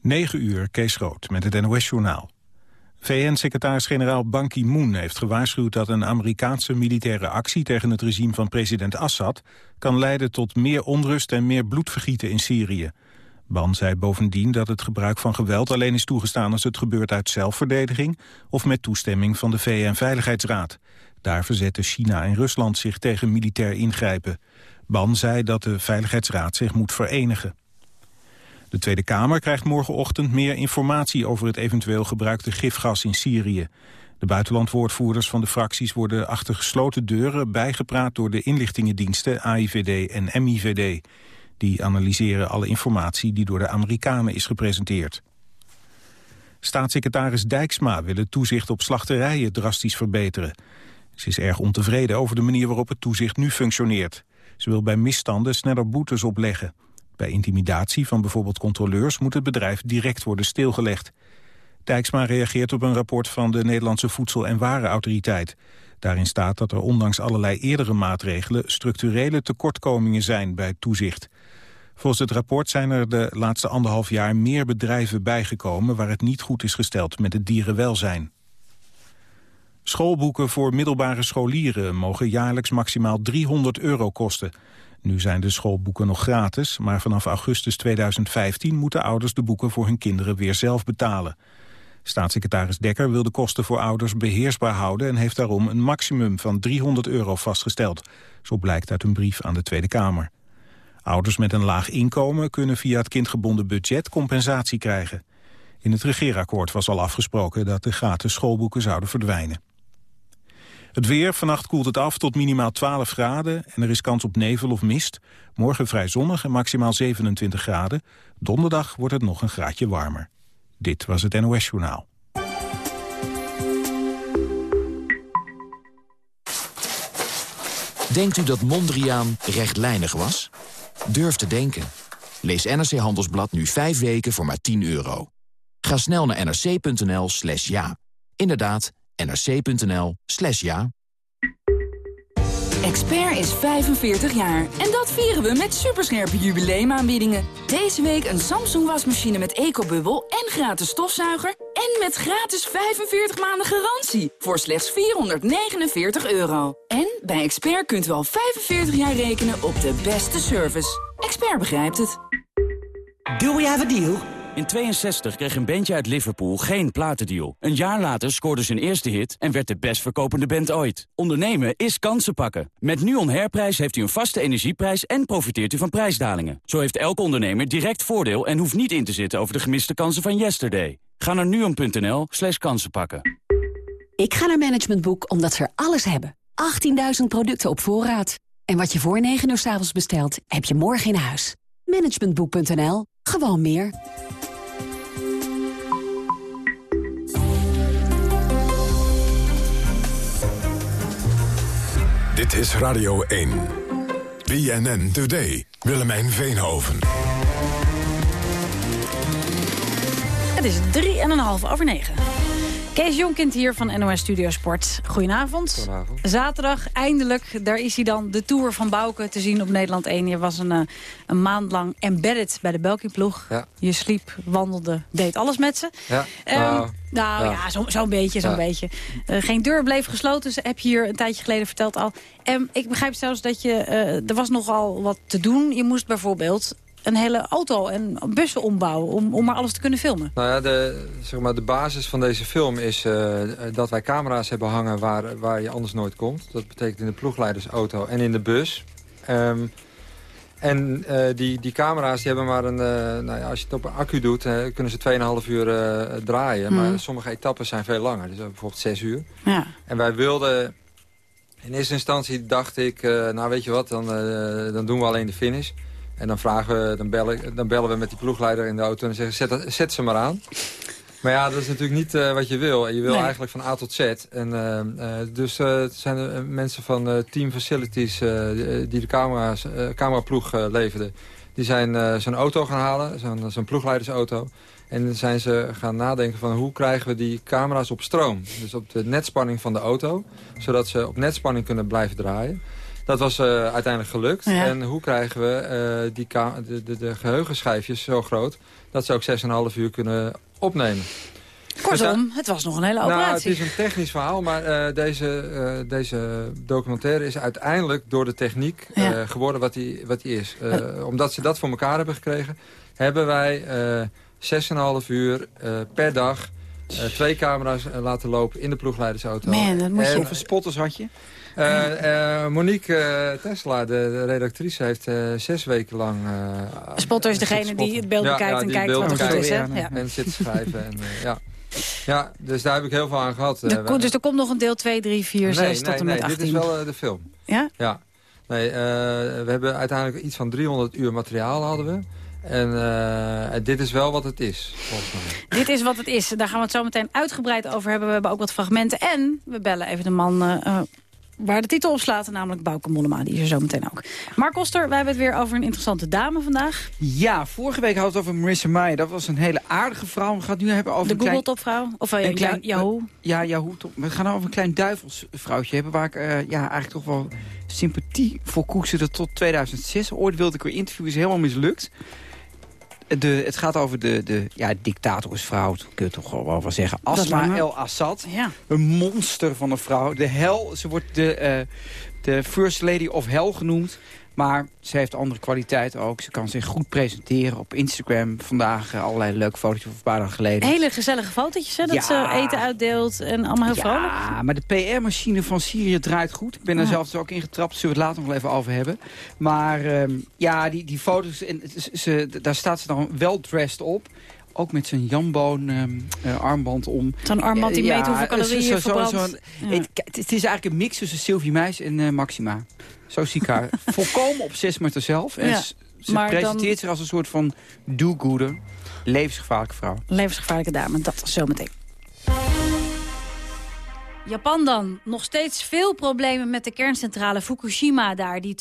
9 uur, Kees Rood, met het NOS-journaal. VN-secretaris-generaal Ban Ki-moon heeft gewaarschuwd dat een Amerikaanse militaire actie tegen het regime van president Assad kan leiden tot meer onrust en meer bloedvergieten in Syrië. Ban zei bovendien dat het gebruik van geweld alleen is toegestaan als het gebeurt uit zelfverdediging of met toestemming van de VN-veiligheidsraad. Daar verzetten China en Rusland zich tegen militair ingrijpen. Ban zei dat de Veiligheidsraad zich moet verenigen. De Tweede Kamer krijgt morgenochtend meer informatie over het eventueel gebruikte gifgas in Syrië. De buitenlandwoordvoerders van de fracties worden achter gesloten deuren bijgepraat door de inlichtingendiensten AIVD en MIVD. Die analyseren alle informatie die door de Amerikanen is gepresenteerd. Staatssecretaris Dijksma wil het toezicht op slachterijen drastisch verbeteren. Ze is erg ontevreden over de manier waarop het toezicht nu functioneert. Ze wil bij misstanden sneller boetes opleggen. Bij intimidatie van bijvoorbeeld controleurs moet het bedrijf direct worden stilgelegd. Dijksma reageert op een rapport van de Nederlandse Voedsel- en Warenautoriteit. Daarin staat dat er ondanks allerlei eerdere maatregelen structurele tekortkomingen zijn bij toezicht. Volgens het rapport zijn er de laatste anderhalf jaar meer bedrijven bijgekomen waar het niet goed is gesteld met het dierenwelzijn. Schoolboeken voor middelbare scholieren mogen jaarlijks maximaal 300 euro kosten. Nu zijn de schoolboeken nog gratis, maar vanaf augustus 2015 moeten ouders de boeken voor hun kinderen weer zelf betalen. Staatssecretaris Dekker wil de kosten voor ouders beheersbaar houden en heeft daarom een maximum van 300 euro vastgesteld. Zo blijkt uit een brief aan de Tweede Kamer. Ouders met een laag inkomen kunnen via het kindgebonden budget compensatie krijgen. In het regeerakkoord was al afgesproken dat de gratis schoolboeken zouden verdwijnen. Het weer, vannacht koelt het af tot minimaal 12 graden en er is kans op nevel of mist. Morgen vrij zonnig en maximaal 27 graden. Donderdag wordt het nog een graadje warmer. Dit was het NOS Journaal. Denkt u dat Mondriaan rechtlijnig was? Durf te denken. Lees NRC Handelsblad nu 5 weken voor maar 10 euro. Ga snel naar nrc.nl slash ja. Inderdaad, nrc.nl slash ja. Expert is 45 jaar en dat vieren we met superscherpe jubileumaanbiedingen. Deze week een Samsung wasmachine met ecobubbel en gratis stofzuiger... en met gratis 45 maanden garantie voor slechts 449 euro. En bij Expert kunt u al 45 jaar rekenen op de beste service. Expert begrijpt het. Do we have a deal? In 62 kreeg een bandje uit Liverpool geen platendeal. Een jaar later scoorde zijn eerste hit en werd de best verkopende band ooit. Ondernemen is kansen pakken. Met NUON Herprijs heeft u een vaste energieprijs en profiteert u van prijsdalingen. Zo heeft elke ondernemer direct voordeel en hoeft niet in te zitten over de gemiste kansen van yesterday. Ga naar nuon.nl slash kansen pakken. Ik ga naar Management Boek omdat ze er alles hebben. 18.000 producten op voorraad. En wat je voor 9 uur s avonds bestelt, heb je morgen in huis. Managementboek.nl. Gewoon meer. Dit is Radio 1. BNN Today. Willemijn Veenhoven. Het is 3,5 over 9. Kees Jonkind hier van NOS Studio Sport. Goedenavond. Goedenavond. Zaterdag, eindelijk, daar is hij dan, de Tour van Bouke te zien op Nederland 1. Je was een, eh, een maand lang embedded bij de Belkin-ploeg. Ja. Je sliep, wandelde, deed alles met ze. Ja, Ehm, nou, nou ja. ja, zo'n zo beetje, zo'n Ja. beetje. Eh, geen deur bleef gesloten, ze heb je hier een tijdje geleden verteld al. En ik begrijp zelfs dat je, eh, er was nogal wat te doen. Je moest bijvoorbeeld een hele auto en bussen ombouwen om, om maar alles te kunnen filmen. Nou ja, de, zeg maar, de basis van deze film is eh, dat wij camera's hebben hangen waar, waar je anders nooit komt. Dat betekent in de ploegleidersauto en in de bus. Ehm, en eh, die, die camera's die hebben maar een... eh, nou ja, als je het op een accu doet, kunnen ze 2,5 uur draaien. Maar sommige etappes zijn veel langer. Dus bijvoorbeeld 6 uur. Ja. En wij wilden... In eerste instantie dacht ik, nou weet je wat, dan, dan doen we alleen de finish. En dan, vragen we, dan, bellen, dan bellen we met die ploegleider in de auto en zeggen, zet, zet ze maar aan. Maar ja, dat is natuurlijk niet eh, wat je wil. Je wil Nee. eigenlijk van A tot Z. En, eh, eh, dus het zijn er mensen van Team Facilities die de camera's, cameraploeg leverden. Die zijn zijn auto gaan halen, zo'n zo'n ploegleidersauto. En dan zijn ze gaan nadenken van hoe krijgen we die camera's op stroom. Dus op de netspanning van de auto. Zodat ze op netspanning kunnen blijven draaien. Dat was uiteindelijk gelukt. Ja. En hoe krijgen we die de, de, de geheugenschijfjes zo groot... dat ze ook 6,5 uur kunnen opnemen? Kortom, het was nog een hele Nou, het operatie. is een technisch verhaal, maar eh, deze, eh, deze documentaire is uiteindelijk door de techniek eh, Ja. geworden wat die, wat die is. Eh, omdat ze dat voor elkaar hebben gekregen, hebben wij eh 6,5 uur eh, per dag eh, twee camera's eh, laten lopen in de ploegleidersauto. Man, dat moet je- En, Hoeveel spotters had je? Eh, eh, Monique eh, Tesla, de, de redactrice, heeft eh, zes weken lang... eh, Spotter is degene die het beeld bekijkt ja, en kijkt wat er goed is. Hè? ja. En zit te schrijven. en, ja. ja, dus daar heb ik heel veel aan gehad. Dus er komt nog een deel 2, 3, 4, 6 nee, tot nee, en met nee, 18. dit is wel de film. Ja? Ja. Nee, eh, we hebben uiteindelijk iets van 300 uur materiaal hadden we. En eh, dit is wel wat het is, volgens mij. Dit is wat het is. Daar gaan we het zo meteen uitgebreid over hebben. We hebben ook wat fragmenten. En we bellen even de man waar de titel op slaat. Namelijk Bouke Mollema. Die is er zo meteen ook. Mark Koster, wij hebben het weer over een interessante dame vandaag. Ja, vorige week hadden we het over Marissa Mayer. Dat was een hele aardige vrouw. We gaan het nu hebben over De. Google-topvrouw. Of uh, een klein- Yahoo. Ja, Yahoo. Top. We gaan over een klein duivelsvrouwtje hebben... waar ik eh, ja, eigenlijk toch wel sympathie voor koesterde tot 2006. Ooit wilde ik weer interviewen, is helemaal mislukt. De, het gaat over de, de ja, dictatorsvrouw, kun je toch wel wel zeggen. Asma lang, hè? El Assad. Ja. Een monster van een vrouw. De hel, ze wordt de, eh, de First Lady of Hell genoemd. Maar ze heeft andere kwaliteiten ook. Ze kan zich goed presenteren op Instagram. Vandaag eh, allerlei leuke foto's van een paar dagen geleden. Hele gezellige fotootjes, hè? Dat Ja. ze eten uitdeelt en allemaal heel vrolijk. Ja, maar de PR-machine van Syrië draait goed. Ik ben er Ja. zelf dus ook in getrapt. Zullen we het later nog even over hebben. Maar ehm, ja, die, die foto's, en, ze, daar staat ze dan wel dressed op. Ook met zijn jamboon ehm, eh, armband om. Zo'n armband die Ja, meet hoeveel zo- calorieën zo- zo- zo'n- Ja. het, het is eigenlijk een mix tussen Sylvie Meis en eh, Maxima. Zo zie ik haar. Volkomen obsessief met haarzelf. En Ja, ze dan- presenteert zich als een soort van do-gooder. Levensgevaarlijke vrouw. Levensgevaarlijke dame, dat zometeen. Japan dan. Nog steeds veel problemen met de kerncentrale Fukushima daar... die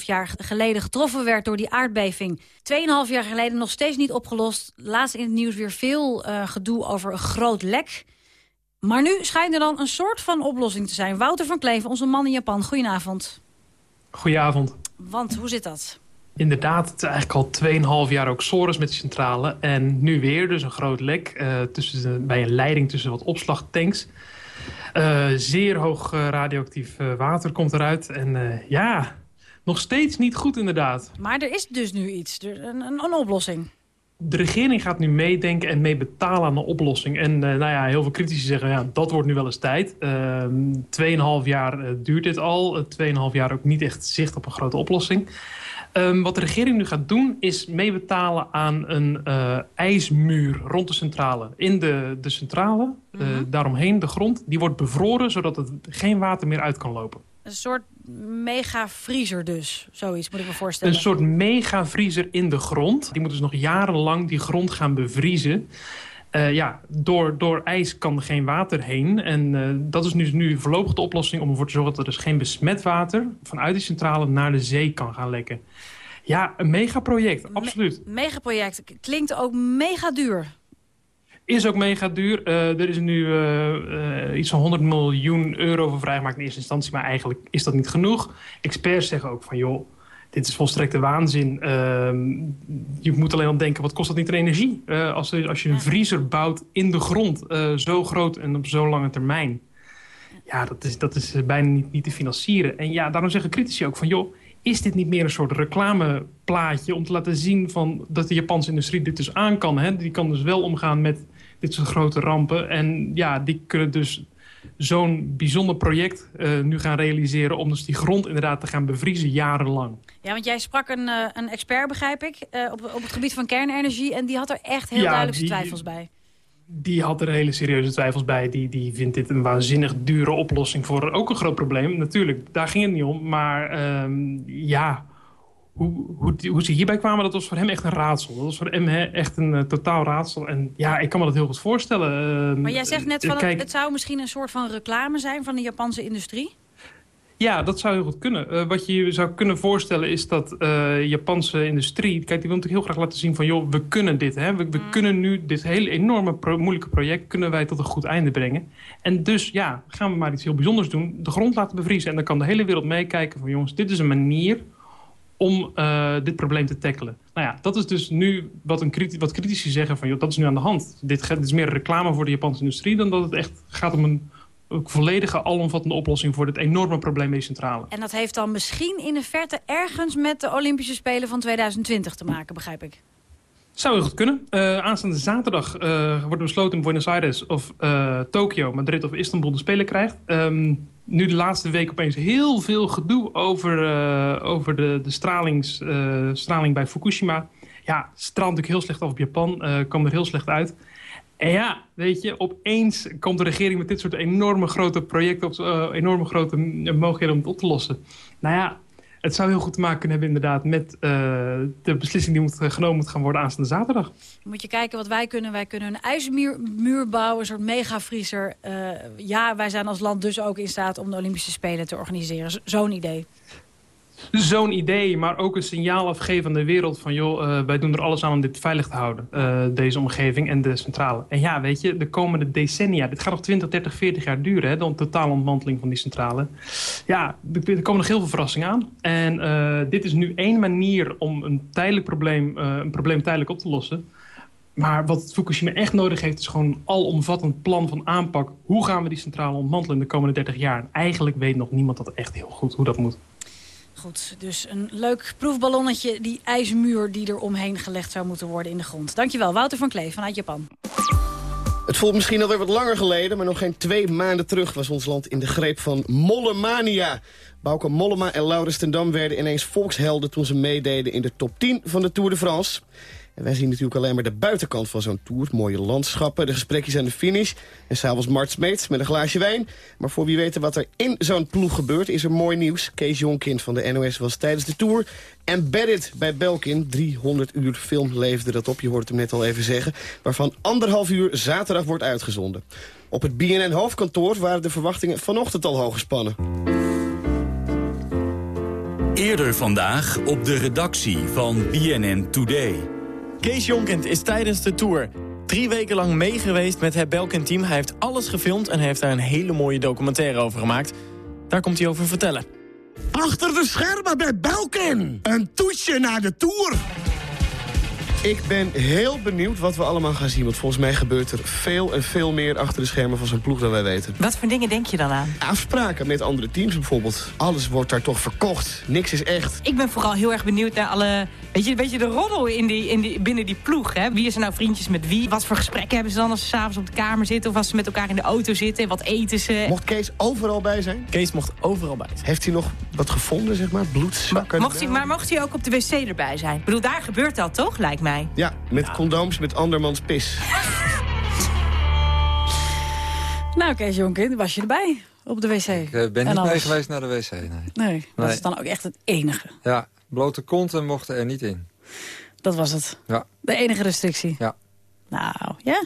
2,5 jaar geleden getroffen werd door die aardbeving. 2,5 jaar geleden nog steeds niet opgelost. Laatst in het nieuws weer veel eh, gedoe over een groot lek. Maar nu schijnt er dan een soort van oplossing te zijn. Wouter van Kleven, onze man in Japan. Goedenavond. Goedenavond. Want, hoe zit dat? Inderdaad, het is eigenlijk al 2,5 jaar ook sores met die centrale. En nu weer dus een groot lek eh, tussen de- bij een leiding tussen wat opslagtanks. Eh, zeer hoog eh, radioactief eh, water komt eruit. En ja, nog steeds niet goed inderdaad. Maar er is dus nu iets, er- een, een, een oplossing. De regering gaat nu meedenken en mee betalen aan de oplossing. En nou ja, heel veel critici zeggen, ja, dat wordt nu wel eens tijd. Ehm, Tweeënhalf jaar eh, duurt dit al. Tweeënhalf jaar ook niet echt zicht op een grote oplossing. Ehm, wat de regering nu gaat doen, is meebetalen aan een eh, ijsmuur rond de centrale. In de, de centrale, eh, daaromheen, de grond, die wordt bevroren... zodat het geen water meer uit kan lopen. Een soort mega-vriezer dus, zoiets moet ik me voorstellen. Een soort megavriezer in de grond. Die moet dus nog jarenlang die grond gaan bevriezen. Eh, ja, door, door ijs kan er geen water heen. En eh, dat is nu, nu voorlopig de oplossing om ervoor te zorgen dat er dus geen besmet water vanuit die centrale naar de zee kan gaan lekken. Ja, een megaproject, absoluut. Megaproject klinkt ook mega duur. Is ook mega duur. Eh, er is nu iets van 100 miljoen euro voor vrijgemaakt in eerste instantie. Maar eigenlijk is dat niet genoeg. Experts zeggen ook van joh, dit is volstrekte waanzin. Ehm, je moet alleen al denken, wat kost dat niet aan energie? Eh, als, je- als je een vriezer bouwt in de grond, eh, zo groot en op zo'n lange termijn. Ja, dat is, dat is eh, bijna niet, niet te financieren. En ja, daarom zeggen critici ook van joh, is dit niet meer een soort reclameplaatje om te laten zien van dat de Japanse industrie dit dus aan kan. Hè? Die kan dus wel omgaan met dit soort grote rampen. En ja, die kunnen dus zo'n bijzonder project eh, nu gaan realiseren... om dus die grond inderdaad te gaan bevriezen jarenlang. Ja, want jij sprak een, eh, een expert, begrijp ik, eh, op, op het gebied van kernenergie. En die had er echt heel Ja, duidelijk die- twijfels bij. Die had er hele serieuze twijfels bij. Die, die vindt dit een waanzinnig dure oplossing voor ook een groot probleem. Natuurlijk, daar ging het niet om. Maar ehm, ja, hoe, hoe, hoe ze hierbij kwamen, dat was voor hem echt een raadsel. Dat was voor hem echt een eh, totaal raadsel. En ja, ik kan me dat heel goed voorstellen. Ehm, Maar jij zegt net, eh, van, kijk, het zou misschien een soort van reclame zijn van de Japanse industrie? Ja, dat zou heel goed kunnen. Uh, wat je je zou kunnen voorstellen is dat uh, Japanse industrie... Kijk, die wil natuurlijk heel graag laten zien van... joh, we kunnen dit. Hè? We, we mm. kunnen nu dit hele enorme pro moeilijke project... kunnen wij tot een goed einde brengen. En dus, ja, gaan we maar iets heel bijzonders doen. De grond laten bevriezen. En dan kan de hele wereld meekijken van... jongens, dit is een manier om uh, dit probleem te tackelen. Nou ja, dat is dus nu wat, een kriti wat critici zeggen van... joh, dat is nu aan de hand. Dit, dit is meer reclame voor de Japanse industrie... dan dat het echt gaat om een volledige, alomvattende oplossing voor dit enorme probleem met centrale. En dat heeft dan misschien in de verte ergens met de Olympische Spelen van 2020 te maken, begrijp ik? Zou heel goed kunnen. Uh, aanstaande zaterdag uh, wordt besloten in Buenos Aires of Tokio, Madrid of Istanbul de Spelen krijgt. Um, nu de laatste week opeens heel veel gedoe over, over de, de stralings, straling bij Fukushima. Ja, straalt natuurlijk heel slecht af op Japan, kwam er heel slecht uit. En ja, weet je, opeens komt de regering met dit soort enorme grote projecten... op uh, enorme grote mogelijkheden om het op te lossen. Nou ja, het zou heel goed te maken kunnen hebben inderdaad... met uh, de beslissing die moet, uh, genomen moet gaan worden aanstaande zaterdag. Moet je kijken wat wij kunnen. Wij kunnen een ijzermuur bouwen, een soort megavriezer. Uh, ja, wij zijn als land dus ook in staat om de Olympische Spelen te organiseren. Zo'n idee zo'n idee, maar ook een signaal afgeven aan de wereld van... joh, uh, wij doen er alles aan om dit veilig te houden, uh, deze omgeving en de centrale. En ja, weet je, de komende decennia, dit gaat nog 20, 30, 40 jaar duren... Hè, de totale ontmanteling van die centrale. Ja, er, komen nog heel veel verrassingen aan. En uh, dit is nu één manier om een tijdelijk probleem, een probleem tijdelijk op te lossen... Maar wat Fukushima echt nodig heeft is gewoon een alomvattend plan van aanpak. Hoe gaan we die centrale ontmantelen in de komende 30 jaar? En eigenlijk weet nog niemand dat echt heel goed hoe dat moet. Goed, dus een leuk proefballonnetje, die ijsmuur die er omheen gelegd zou moeten worden in de grond. Dankjewel, Wouter van Klee vanuit Japan. Het voelt misschien alweer wat langer geleden, maar nog geen twee maanden terug was ons land in de greep van Mollemania. Bauke Mollema en Laurens ten Dam werden ineens volkshelden toen ze meededen in de top 10 van de Tour de France. Wij zien natuurlijk alleen maar de buitenkant van zo'n tour. Mooie landschappen, de gesprekjes aan de finish. En s'avonds Mart Smeets met een glaasje wijn. Maar voor wie weet wat er in zo'n ploeg gebeurt, is er mooi nieuws. Kees Jonkind van de NOS was tijdens de tour embedded bij Belkin. 300 uur film leefde dat op, je hoort hem net al even zeggen. Waarvan anderhalf uur zaterdag wordt uitgezonden. Op het BNN hoofdkantoor waren de verwachtingen vanochtend al hoog gespannen. Eerder vandaag op de redactie van BNN Today. Kees Jonkent is tijdens de tour drie weken lang meegeweest met het Belkin-team. Hij heeft alles gefilmd en heeft daar een hele mooie documentaire over gemaakt. Daar komt hij over vertellen. Achter de schermen bij Belkin. Een toetje naar de Tour. Ik ben heel benieuwd wat we allemaal gaan zien. Want volgens mij gebeurt er veel en veel meer achter de schermen van zo'n ploeg dan wij weten. Wat voor dingen denk je dan aan? Afspraken met andere teams bijvoorbeeld. Alles wordt daar toch verkocht. Niks is echt. Ik ben vooral heel erg benieuwd naar alle... Weet je, weet je de roddel in die, in die, binnen die ploeg. Hè? Wie is er nou vriendjes met wie? Wat voor gesprekken hebben ze dan als ze s'avonds op de kamer zitten? Of als ze met elkaar in de auto zitten? Wat eten ze? Mocht Kees overal bij zijn? Kees mocht overal bij zijn. Heeft hij nog wat gevonden, zeg maar? Bloedzakken? Mocht hij, maar mocht hij ook op de wc erbij zijn? Ik bedoel, daar gebeurt dat toch, lijkt mij? Ja, met condooms met andermans pis. Nou, Kees Jonkin, was je erbij op de wc? Ik uh, ben niet mee geweest naar de wc, nee. Nee, dat is dan ook echt het enige. Ja, blote konten mochten er niet in. Dat was het? Ja. De enige restrictie? Ja. Nou, ja?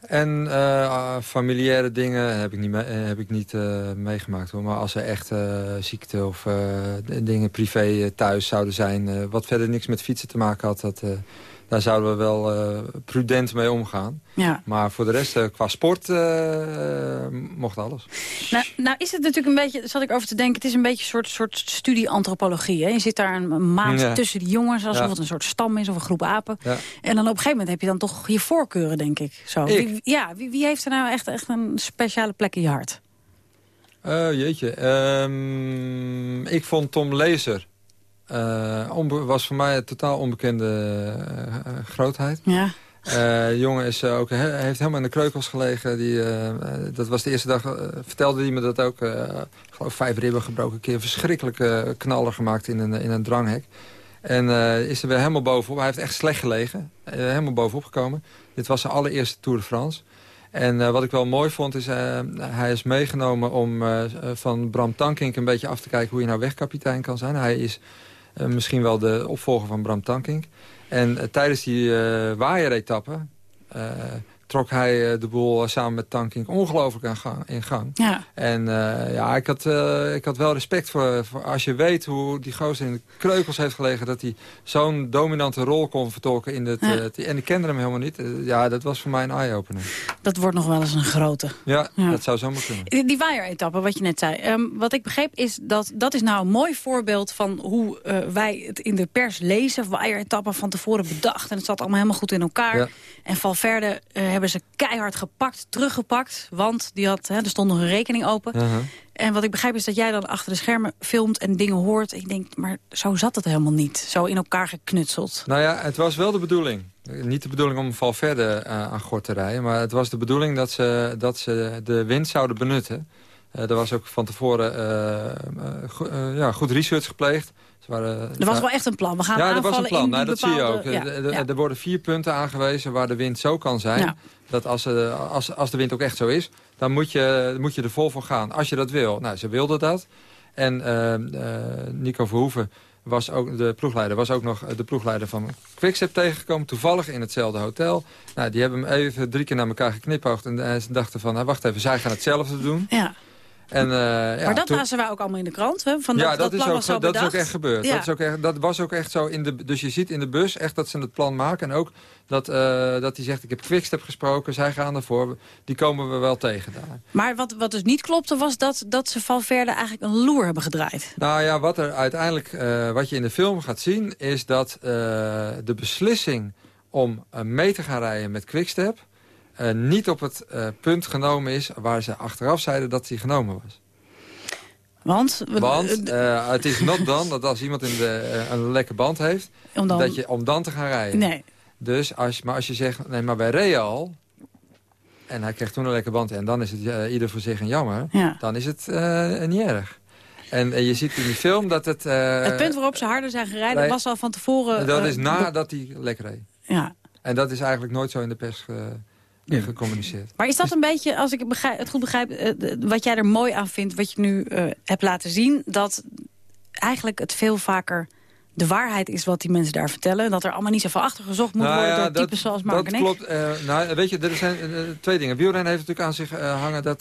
En uh, familiaire dingen heb ik niet, mee, heb ik niet uh, meegemaakt. Hoor. Maar als er echt uh, ziekte of dingen privé thuis zouden zijn... wat verder niks met fietsen te maken had... dat daar zouden we wel uh, prudent mee omgaan. Ja. Maar voor de rest, uh, qua sport, uh, mocht alles. Nou, nou is het natuurlijk een beetje, zat ik over te denken... het is een beetje een soort, soort studie-antropologie. Je zit daar een maand ja. tussen die jongens... alsof ja. het een soort stam is of een groep apen. En dan op een gegeven moment heb je dan toch je voorkeuren, denk ik. Zo. Ik? Wie, ja, wie, wie, heeft er nou echt, echt een speciale plek in je hart? jeetje. Um, ik vond Tom Lezer was voor mij een totaal onbekende uh, grootheid. Ja. Uh, jongen is ook, he, heeft helemaal in de kreukels gelegen. Die, dat was de eerste dag, vertelde hij me dat ook. ik geloof vijf ribben gebroken. Een keer verschrikkelijke knaller gemaakt in een, in een dranghek. En is er weer helemaal bovenop. Hij heeft echt slecht gelegen. helemaal bovenop gekomen. Dit was zijn allereerste Tour de France. En wat ik wel mooi vond is, hij is meegenomen om van Bram Tankink een beetje af te kijken hoe je nou wegkapitein kan zijn. Hij is misschien wel de opvolger van Bram Tankink. En uh, tijdens die uh, waaieretappe trok hij de boel samen met Tankink ongelooflijk aan gang, in gang. Ja. En ja, ik had, ik had wel respect voor, voor, als je weet hoe die gozer in de kreukels heeft gelegen... dat hij zo'n dominante rol kon vertolken in het... en ik kende hem helemaal niet. ja, dat was voor mij een eye-opener. Dat wordt nog wel eens een grote. Ja, dat zou zomaar kunnen. Die, die waaieretappe, wat je net zei. Ehm, wat ik begreep is dat dat is nou een mooi voorbeeld van hoe wij het in de pers lezen. Waaieretappen van tevoren bedacht. En het zat allemaal helemaal goed in elkaar. Ja. En Valverde uh, hebben ze keihard gepakt, teruggepakt. Want die had, hè, er stond nog een rekening open. Uh-huh. En wat ik begrijp is dat jij dan achter de schermen filmt en dingen hoort. En ik denk, maar zo zat het helemaal niet. Zo in elkaar geknutseld. Nou ja, het was wel de bedoeling. Niet de bedoeling om Valverde uh, aan gort te rijden. Maar het was de bedoeling dat ze, dat ze de wind zouden benutten. Uh, er was ook van tevoren go ja, goed research gepleegd. Waren, er was wel echt een plan. We gaan ja, er was een plan. Nou, dat bepaalde... zie je ook. Ja, er, ja. er worden vier punten aangewezen waar de wind zo kan zijn. Ja. Dat als, als, als de wind ook echt zo is, dan moet je, moet je er vol voor gaan. Als je dat wil. Nou, ze wilden dat. En uh, uh, Nico Verhoeven, was ook, de ploegleider, was ook nog de ploegleider van Quickstep tegengekomen. Toevallig in hetzelfde hotel. Nou, die hebben hem even drie keer naar elkaar geknipoogd. En, en ze dachten van, nou, wacht even, zij gaan hetzelfde doen. Ja. En, uh, ja, maar dat toen... lazen wij ook allemaal in de krant. Hè? Van ja, dat, dat, dat, is, ook, dat is ook echt gebeurd. Ja. Dat, is ook echt, dat was ook echt zo. In de, dus je ziet in de bus echt dat ze het plan maken. En ook dat, uh, dat hij zegt, ik heb Quickstep gesproken. Zij gaan ervoor. Die komen we wel tegen daar. Maar wat, wat dus niet klopte was dat, dat ze Valverde eigenlijk een loer hebben gedraaid. Nou ja, wat er uiteindelijk, uh, wat je in de film gaat zien... is dat de beslissing om mee te gaan rijden met Quickstep... Uh, niet op het uh, punt genomen is waar ze achteraf zeiden dat hij genomen was. Want? Want uh, het is not dan dat als iemand in de, een lekke band heeft... Om dan... Dat je, om dan te gaan rijden. Nee. Dus als, maar als je zegt, nee, maar bij Real... en hij kreeg toen een lekke band en dan is het ieder voor zich een jammer... Ja. dan is het niet erg. En, en, je ziet in die film dat het... het punt waarop ze harder zijn gereden was al van tevoren... Dat is nadat hij lekker reed. Ja. En dat is eigenlijk nooit zo in de pers... Ja. gecommuniceerd. Maar is dat een beetje, als ik het, begrijp, het goed begrijp... Uh, wat jij er mooi aan vindt, wat je nu uh, hebt laten zien... dat eigenlijk het veel vaker de waarheid is wat die mensen daar vertellen. Dat er allemaal niet zoveel achter gezocht moet nou worden ja, door dat, types zoals Mark dat en klopt. Uh, nou, weet je, er zijn twee dingen. Wielrennen heeft natuurlijk aan zich hangen dat,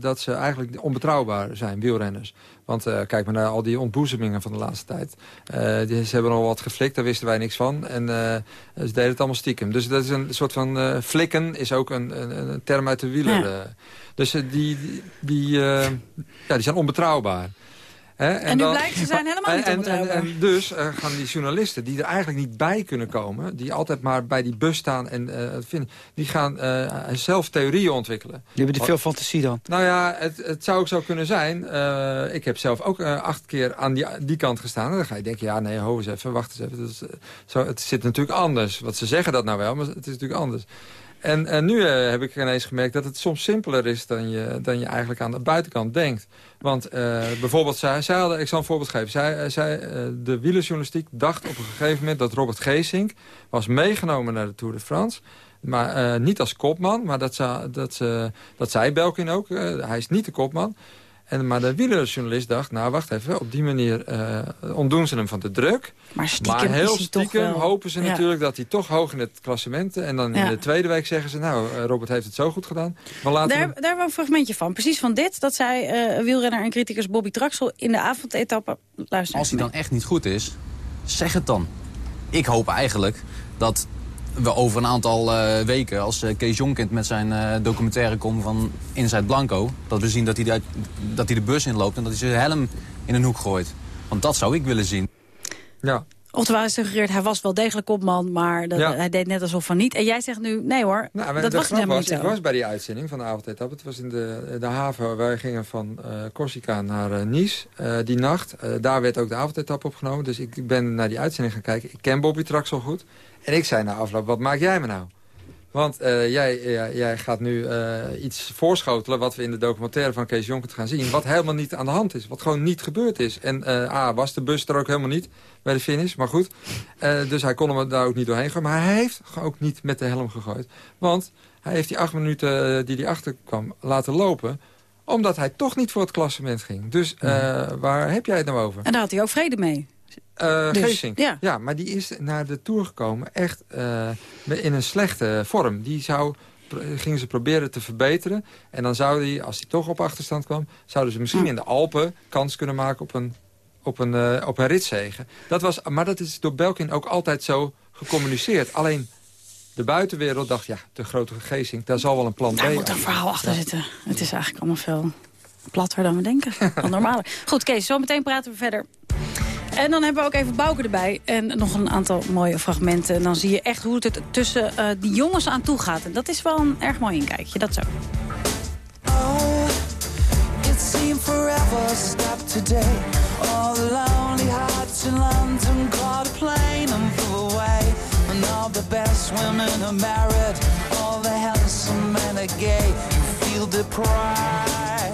dat ze eigenlijk onbetrouwbaar zijn, wielrenners. Want kijk maar naar al die ontboezemingen van de laatste tijd. Die, ze hebben al wat geflikt, daar wisten wij niks van. En ze deden het allemaal stiekem. Dus dat is een soort van flikken, is ook een, een, een, term uit de wieler. Ja. Dus die, die, die, ja, die zijn onbetrouwbaar. He, en, en nu dan, blijkt, ze zijn helemaal niet en, onbetrouwbaar. En, en dus uh, gaan die journalisten, die er eigenlijk niet bij kunnen komen... die altijd maar bij die bus staan en uh, vinden... die gaan uh, zelf theorieën ontwikkelen. Die hebben veel fantasie dan. Nou ja, het, het zou ook zo kunnen zijn. ik heb zelf ook acht keer aan die, die kant gestaan. En dan ga je denken, ja nee, ho eens even, wacht eens even. Dat is, zo, het zit natuurlijk anders. Wat ze zeggen dat nou wel, maar het is natuurlijk anders. En, nu uh, heb ik ineens gemerkt dat het soms simpeler is dan je, dan je eigenlijk aan de buitenkant denkt. Want uh, bijvoorbeeld, zij, zij hadden, ik zal een voorbeeld geven. Zij, zij, uh, de wielerjournalistiek dacht op een gegeven moment dat Robert Geesink was meegenomen naar de Tour de France. Maar niet als kopman, maar dat, ze, dat, ze, dat zei Belkin ook. hij is niet de kopman. En, maar de wielerjournalist dacht, nou wacht even, op die manier uh, ontdoen ze hem van de druk. Maar, stiekem maar heel is stiekem wel... hopen ze ja. natuurlijk dat hij toch hoog in het klassement... en dan Ja. in de tweede week zeggen ze, nou, uh, Robert heeft het zo goed gedaan. Maar laten Daar, we... daar hebben we een fragmentje van. Precies van dit. Dat zei uh, wielrenner en criticus Bobby Traxel in de avondetappe. Luister Als hij dan echt niet goed is, zeg het dan. Ik hoop eigenlijk dat we over een aantal uh, weken, als uh, Kees Jonkind met zijn uh, documentaire komt van Inside Blanco... dat we zien dat hij, de, dat hij de bus inloopt en dat hij zijn helm in een hoek gooit. Want dat zou ik willen zien. Ja. Oftewel, suggereert, hij was wel degelijk kopman, maar dat, Ja. hij deed net alsof van niet. En jij zegt nu, nee hoor, Nou, dat was helemaal was, niet ik zo. was bij die uitzending van de avondetappe. Het was in de, de haven. Wij gingen van eh Corsica naar eh, Nice eh, die nacht. Daar werd ook de avondetappe opgenomen. Dus ik ben naar die uitzending gaan kijken. Ik ken Bobby Traxel goed. En ik zei na afloop, wat maak jij me nou? Want eh, jij, jij, jij gaat nu eh, iets voorschotelen wat we in de documentaire van Kees Jonker gaan zien. Wat helemaal niet aan de hand is. Wat gewoon niet gebeurd is. En eh, A, was de bus er ook helemaal niet bij de finish. Maar goed, Eh, dus hij kon hem daar ook niet doorheen gooien. Maar hij heeft ook niet met de helm gegooid. Want hij heeft die acht minuten die hij achterkwam laten lopen omdat hij toch niet voor het klassement ging. Dus eh, waar heb jij het nou over? En daar had hij ook vrede mee. Uh, Dus, Geesink. ja. maar die is naar de Tour gekomen echt uh, in een slechte vorm. Die zou gingen ze proberen te verbeteren. En dan zou hij, als hij toch op achterstand kwam... zouden ze misschien in de Alpen kans kunnen maken op een, op een, uh, op een ritzegen. Dat was, maar dat is door Belkin ook altijd zo gecommuniceerd. Alleen de buitenwereld dacht, ja, de grote geesting, daar zal wel een plan Daar moet een verhaal achter zitten. Het is eigenlijk allemaal veel platter dan we denken. Wat normaler. Goed, Kees, zo meteen praten we verder. En dan hebben we ook even Bouke erbij. En nog een aantal mooie fragmenten. En dan zie je echt hoe het tussen uh, die jongens aan toe gaat. En dat is wel een erg mooi inkijkje. Dat zo. Oh, it seemed forever stop today. All the lonely hearts in London caught a plane and flew away. And all the best women are married. All the handsome men are gay. You feel deprived.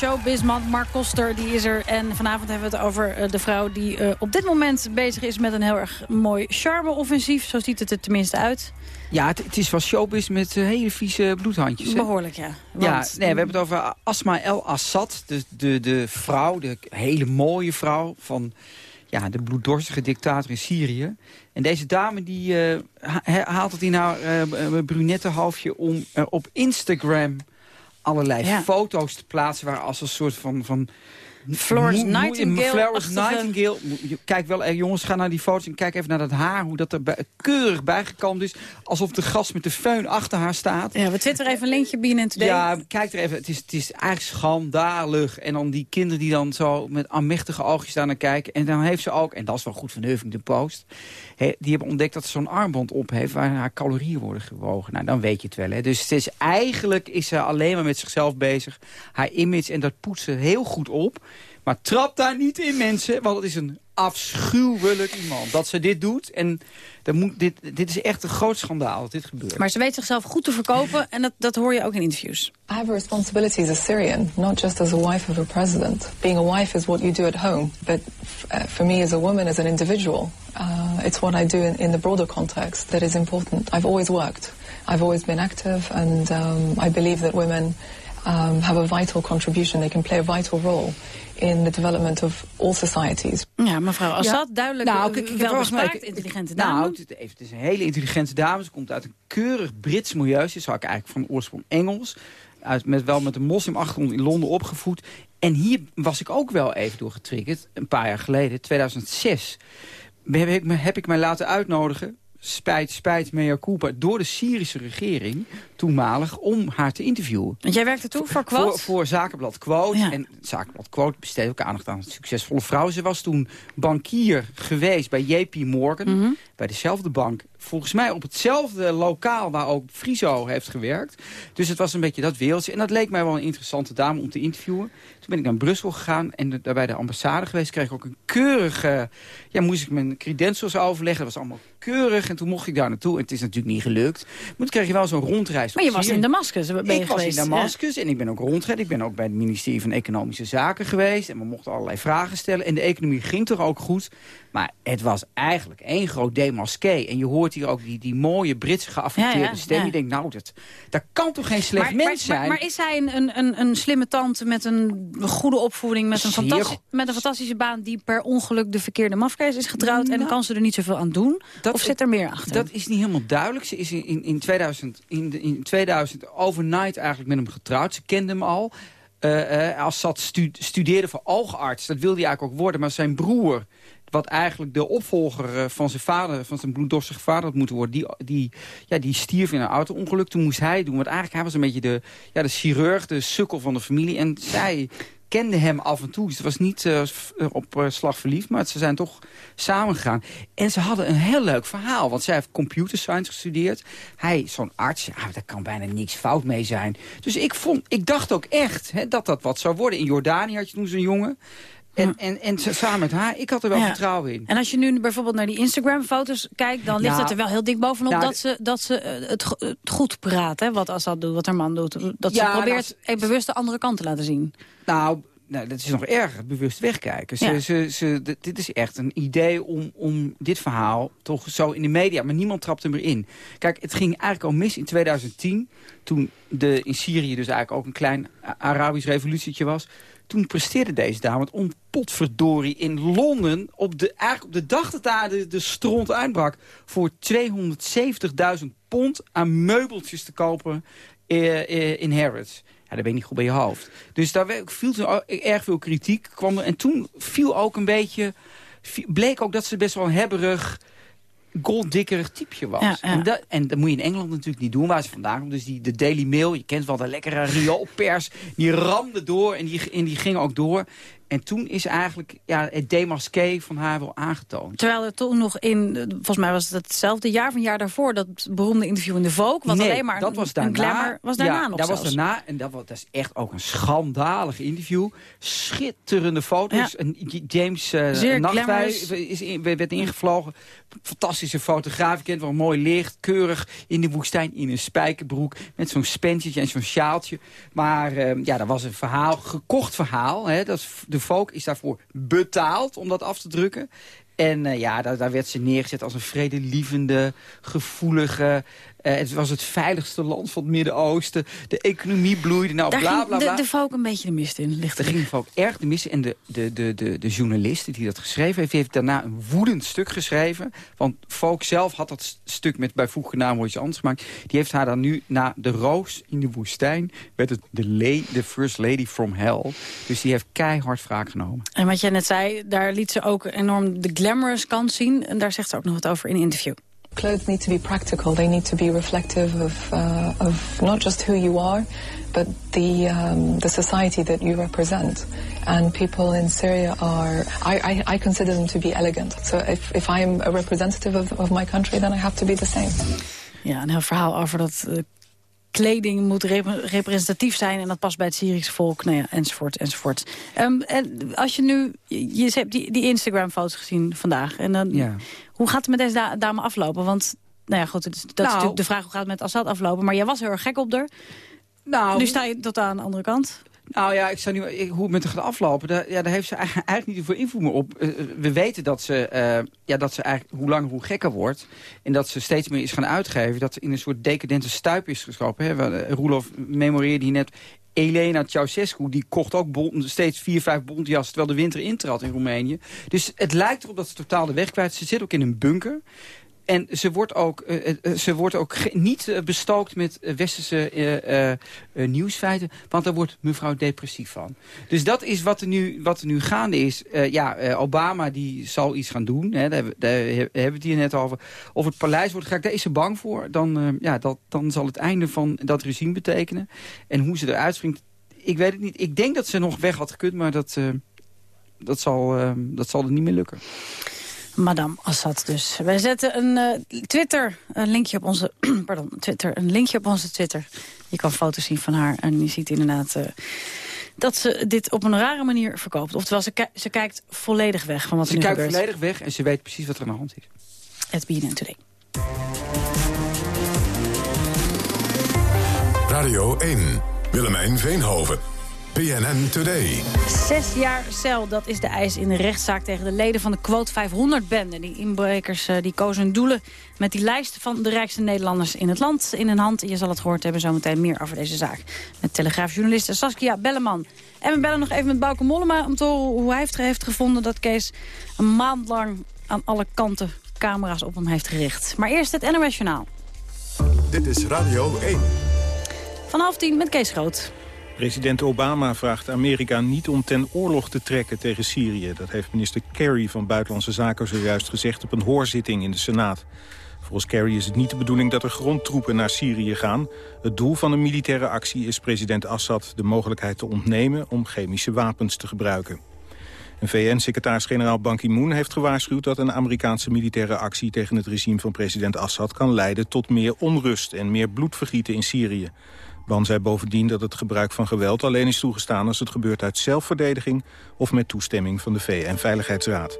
Showbizman Mark Koster, die is er. En vanavond hebben we het over eh, de vrouw die eh, op dit moment bezig is met een heel erg mooi charme-offensief. Zo ziet het er tenminste uit. Ja, het, het is wel showbiz met eh, hele vieze bloedhandjes. hè? Behoorlijk, ja. Ja, Want- nee, we hebben het over Asma El Assad, de, de, de vrouw, de hele mooie vrouw van ja, de bloeddorstige dictator in Syrië. En deze dame die ha- haalt het in haar b- brunette hoofdje om op Instagram allerlei Ja. foto's te plaatsen... waar als een soort van, van Florence Nightingale Florence Kijk wel, eh, jongens, ga naar die foto's en kijk even naar dat haar. Hoe dat er bij- keurig bijgekamd is. Alsof de gast met de föhn achter haar staat. Ja, we twitteren even een linkje, BNN Today. Ja, kijk er even. Het is, het is eigenlijk schandalig. En dan die kinderen die dan zo met aanmächtige oogjes daar naar kijken. En dan heeft ze ook, en dat is wel goed van de Huffington Post... die hebben ontdekt dat ze zo'n armband op heeft... waar haar calorieën worden gewogen. Nou, dan weet je het wel. Hè. Dus het is, eigenlijk is ze alleen maar met zichzelf bezig. Haar image en dat poetsen heel goed op. Maar trap daar niet in, mensen. Want het is een afschuwelijk iemand. Dat ze dit doet. En dat moet, dit, dit is echt een groot schandaal dat dit gebeurt. Maar ze weet zichzelf goed te verkopen en dat, dat hoor je ook in interviews. I have a responsibility as a Syrian, not just as a wife of a president. Being a wife is what you do at home, but uh, for me as a woman, as an individual, uh, it's what I do in, in the broader context that is important. I've always worked. I've always been active, and um, I believe that women um, have a vital contribution. They can play a vital role in the development of all societies. Ja, mevrouw Assad, Ja. duidelijk Nou, kijk, ik gekeken. intelligente dame. Nou, het, is- het is een hele intelligente dame. Ze komt uit een keurig Brits milieu. Ze is eigenlijk van oorsprong Engels. Uit, met, wel met een moslimachtergrond in Londen opgevoed. En hier was ik ook wel even door getriggerd. Een paar jaar geleden, 2006. Heb ik, me, heb ik mij laten uitnodigen spijt, spijt, mea culpa... door de Syrische regering, toenmalig, om haar te interviewen. Want jij werkte toen voor Quote? Voor, voor Zakenblad Quote. En Zakenblad Quote besteedt ook aandacht aan succesvolle vrouwen. Ze was toen bankier geweest bij JP Morgan. Mhm. Bij dezelfde bank. Volgens mij op hetzelfde lokaal waar ook Friso heeft gewerkt. Dus het was een beetje dat wereldje. En dat leek mij wel een interessante dame om te interviewen. Toen ben ik naar Brussel gegaan en de- daar bij de ambassade geweest. Kreeg ik ook een keurige... Ja, moest ik mijn credentials overleggen. Dat was allemaal keurig. En toen mocht ik daar naartoe. En het is natuurlijk niet gelukt. Maar toen kreeg je wel zo'n rondreis. Maar je was in Damascus, ben je Ik was in ja. Damascus en ik ben ook rondgegaan. Ik ben ook bij het ministerie van Economische Zaken geweest. En we mochten allerlei vragen stellen. En de economie ging toch ook goed. Maar het was eigenlijk één groot demasqué. En je hoort hier ook die, die mooie Britse geaffecteerde Ja, ja, stem. ja. Je denkt, nou, dat, dat kan toch geen slecht maar, mens maar, zijn? Maar, maar is zij een, een, een, een slimme tante met een goede opvoeding... met een, fantastisch, met een fantastische baan... die per ongeluk de verkeerde mafkees is getrouwd... en dan kan ze er niet zoveel aan doen? of zit er meer achter? Dat is niet helemaal duidelijk. Ze is in, in, in, 2000, in, in 2000 overnight eigenlijk met hem getrouwd. Ze kende hem al. Eh, eh, Assad stu studeerde voor oogarts. Dat wilde hij eigenlijk ook worden. Maar zijn broer, wat eigenlijk de opvolger eh, van zijn vader... van zijn bloeddorstige vader had moeten worden... die, die, ja, die stierf in een auto-ongeluk. Toen moest hij doen. Want eigenlijk hij was een beetje de, ja, de chirurg, de sukkel van de familie. En zij kende hem af en toe. Dus het was niet eh, eh, op slag verliefd, maar ze zijn toch samengegaan. En ze hadden een heel leuk verhaal, want zij heeft computer science gestudeerd. Hij, zo'n arts, ja, daar kan bijna niks fout mee zijn. Dus ik, vond, ik dacht ook echt hè, dat dat wat zou worden. In Jordanië had je toen zo'n jongen. En, en, en samen met haar, ik had er wel Ja. vertrouwen in. En als je nu bijvoorbeeld naar die Instagram-foto's kijkt... dan ligt het er wel heel dik bovenop nou, dat ze, dat ze eh, het, go- het goed praat. Hè, wat Assad doet, wat haar man doet. Dat ze probeert bewust de andere kant te laten zien. Nou, nou, dat is nog erger, bewust wegkijken. Ze, Ja. ze, ze, dit- is echt een idee om, om dit verhaal toch zo in de media... maar niemand trapt hem erin. Kijk, het ging eigenlijk al mis in 2010... toen de, in Syrië dus eigenlijk ook een klein Arabisch revolutietje was... toen presteerde deze dame het om potverdorie in Londen... op de, eigenlijk op de dag dat daar de, de stront uitbrak... voor 270.000 pond aan meubeltjes te kopen eh, eh, in Harrods. Ja, dat ben je niet goed bij je hoofd. Dus daar viel toen erg veel kritiek. Kwam er, en toen viel ook een beetje... bleek ook dat ze best wel hebberig golddikkerig typeje was. Ja, ja. En, dat, en dat moet je in Engeland natuurlijk niet doen, waar ze vandaan komt. Dus die, de Daily Mail, je kent wel de lekkere rioolpers, die ramde door en die, en die ging ook door. En toen is eigenlijk ja, het demasqué van haar wel aangetoond. Terwijl er toen nog in, volgens mij was het hetzelfde jaar van jaar daarvoor... dat beroemde interview in de Vogue, wat nee, alleen maar dat een, was een daarna. glamour was daarna ja, nog dat was daarna. En dat, was, dat is echt ook een schandalig interview. Schitterende foto's. Ja. En James uh, is in, werd ingevlogen. Fantastische fotograaf. Kent wel mooi licht. Keurig in de woestijn in een spijkerbroek. Met zo'n spencertje en zo'n sjaaltje. Maar eh, ja, dat was een verhaal. Gekocht verhaal. Hè. Dat is, de Volk is daarvoor betaald om dat af te drukken. En eh, ja, daar, daar werd ze neergezet als een vredelievende, gevoelige, Eh, het was het veiligste land van het Midden-Oosten. De economie bloeide. Nou, Daar bla, ging bla, bla. de, de Valk een beetje de mist in. Ligt Er ging ook erg de mis. En de, de, de, de, de journalist die dat geschreven heeft... heeft daarna een woedend stuk geschreven. Want Volk zelf had dat st- stuk met bijvoeglijke naam iets anders gemaakt. Die heeft haar dan nu na de roos in de woestijn... werd het de, de first lady from hell. Dus die heeft keihard wraak genomen. En wat jij net zei, daar liet ze ook enorm de glamorous kant zien. En daar zegt ze ook nog wat over in een interview. Clothes need to be practical. They need to be reflective of, uh, of not just who you are, but the, um, the society that you represent. And people in Syria are, I, I, I consider them to be elegant. So if, if I'm a representative of, of my country, then I have to be the same. Ja, een heel verhaal over dat eh, kleding moet rep- representatief zijn... en dat past bij het Syrische volk, nou ja, enzovoort, enzovoort. Ehm, en als je nu, je, hebt die, die Instagram-foto's gezien vandaag... en dan, Ja. hoe gaat het met deze da- dame aflopen? Want, nou ja, goed, dat is Nou. natuurlijk de vraag... hoe gaat het met Assad aflopen? Maar jij was heel erg gek op haar. Nou, nu sta je tot aan de andere kant. Nou ja, ik zou nu, ik- hoe het met haar gaat aflopen, daar, ja, daar heeft ze eigenlijk niet zoveel invloed meer op. Eh, eh, we weten dat ze, eh, ja, dat ze eigenlijk hoe langer hoe gekker wordt. En dat ze steeds meer is gaan uitgeven. Dat ze in een soort decadente stuip is geschopen. Hè. Roelof memoreerde hier net... Elena Ceausescu, die kocht ook steeds vier, vijf bondjassen... terwijl de winter intrad in Roemenië. Dus het lijkt erop dat ze totaal de weg kwijt. Ze zit ook in een bunker. En ze wordt ook, eh, eh, eh, ze wordt ook niet bestookt met westerse nieuwsfeiten. Want daar wordt mevrouw depressief van. Dus dat is wat er nu, wat er nu gaande is. Ja, Obama die zal iets gaan doen. Hè, daar, hebben, we het hier net over. Of het paleis wordt geraakt, daar is ze bang voor. Dan, ja, dat, dan zal het einde van dat regime betekenen. En hoe ze eruit springt, ik weet het niet. Ik denk dat ze nog weg had gekund, maar dat, dat, zal, dat zal er niet meer lukken. Madame Assad dus. Wij zetten een eh, Twitter, een linkje op onze, pardon, Twitter, een linkje op onze Twitter. Je kan foto's zien van haar en je ziet inderdaad eh, dat ze dit op een rare manier verkoopt. Oftewel, ze, ki- ze kijkt volledig weg van wat er Ze nu kijkt gebeurt. volledig weg en ze weet precies wat er aan de hand is. Het BNN Today. Radio 1. Willemijn Veenhoven. PNN Today. Zes jaar cel, dat is de eis in de rechtszaak tegen de leden van de Quote 500-bende. Die inbrekers eh, die kozen hun doelen met die lijst van de rijkste Nederlanders in het land in hun hand. Je zal het gehoord hebben zometeen meer over deze zaak. Met telegraafjournaliste Saskia Belleman. En we bellen nog even met Bouke Mollema om te horen hoe hij heeft, heeft gevonden dat Kees een maand lang aan alle kanten camera's op hem heeft gericht. Maar eerst het NOS Journaal. Dit is Radio 1. Van half tien met Kees Groot. President Obama vraagt Amerika niet om ten oorlog te trekken tegen Syrië. Dat heeft minister Kerry van Buitenlandse Zaken zojuist gezegd op een hoorzitting in de Senaat. Volgens Kerry is het niet de bedoeling dat er grondtroepen naar Syrië gaan. Het doel van een militaire actie is president Assad de mogelijkheid te ontnemen om chemische wapens te gebruiken. VN-secretaris-generaal Ban Ki-moon heeft gewaarschuwd dat een Amerikaanse militaire actie tegen het regime van president Assad kan leiden tot meer onrust en meer bloedvergieten in Syrië. Ban zei bovendien dat het gebruik van geweld alleen is toegestaan als het gebeurt uit zelfverdediging of met toestemming van de VN-veiligheidsraad.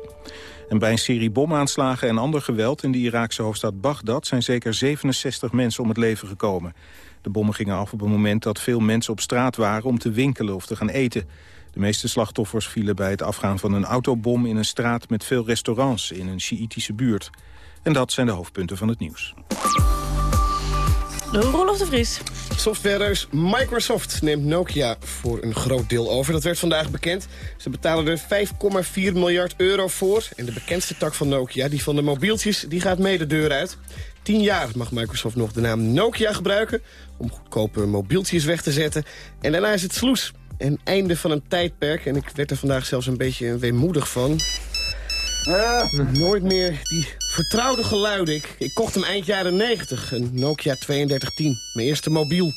En bij een serie bomaanslagen en ander geweld in de Iraakse hoofdstad Bagdad zijn zeker 67 mensen om het leven gekomen. De bommen gingen af op een moment dat veel mensen op straat waren om te winkelen of te gaan eten. De meeste slachtoffers vielen bij het afgaan van een autobom in een straat met veel restaurants in een Sjiïtische buurt. En dat zijn de hoofdpunten van het nieuws. Rolof de Vries. Softwarehuis Microsoft neemt Nokia voor een groot deel over. Dat werd vandaag bekend. Ze betalen er 5,4 miljard euro voor. En de bekendste tak van Nokia, die van de mobieltjes, die gaat mee de deur uit. Tien jaar mag Microsoft nog de naam Nokia gebruiken... om goedkope mobieltjes weg te zetten. En daarna is het sloes. Een einde van een tijdperk. En ik werd er vandaag zelfs een beetje weemoedig van. Nooit meer die vertrouwde geluiden. Ik, ik kocht hem eind jaren 90, een Nokia 3210. Mijn eerste mobiel.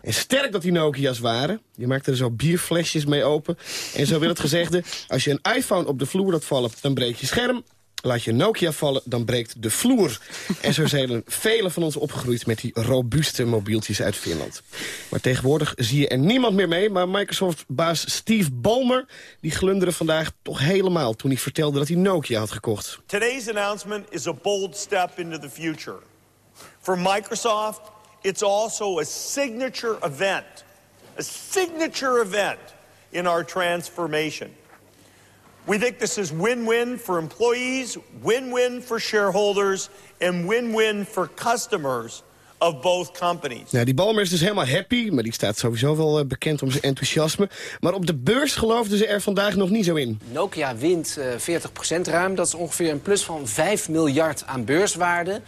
En sterk dat die Nokia's waren. Je maakte er zo bierflesjes mee open. En zo wil het gezegde, als je een iPhone op de vloer laat vallen... dan breekt je scherm. Laat je Nokia vallen, dan breekt de vloer. En zo zijn velen van ons opgegroeid met die robuuste mobieltjes uit Finland. Maar tegenwoordig zie je er niemand meer mee. Maar Microsoft-baas Steve Ballmer die glunderde vandaag toch helemaal... toen hij vertelde dat hij Nokia had gekocht. Today's announcement is a bold step into the future. For Microsoft, it's also a signature event. A signature event in our transformation. We think this is win-win for employees, win-win for shareholders, and win-win for customers of both companies. Nou, die Balmer is dus helemaal happy, maar die staat sowieso wel eh, bekend om zijn enthousiasme. Maar op de beurs geloofden ze er vandaag nog niet zo in. Nokia wint eh 40% ruim. Dat is ongeveer een plus van 5 miljard aan beurswaarde.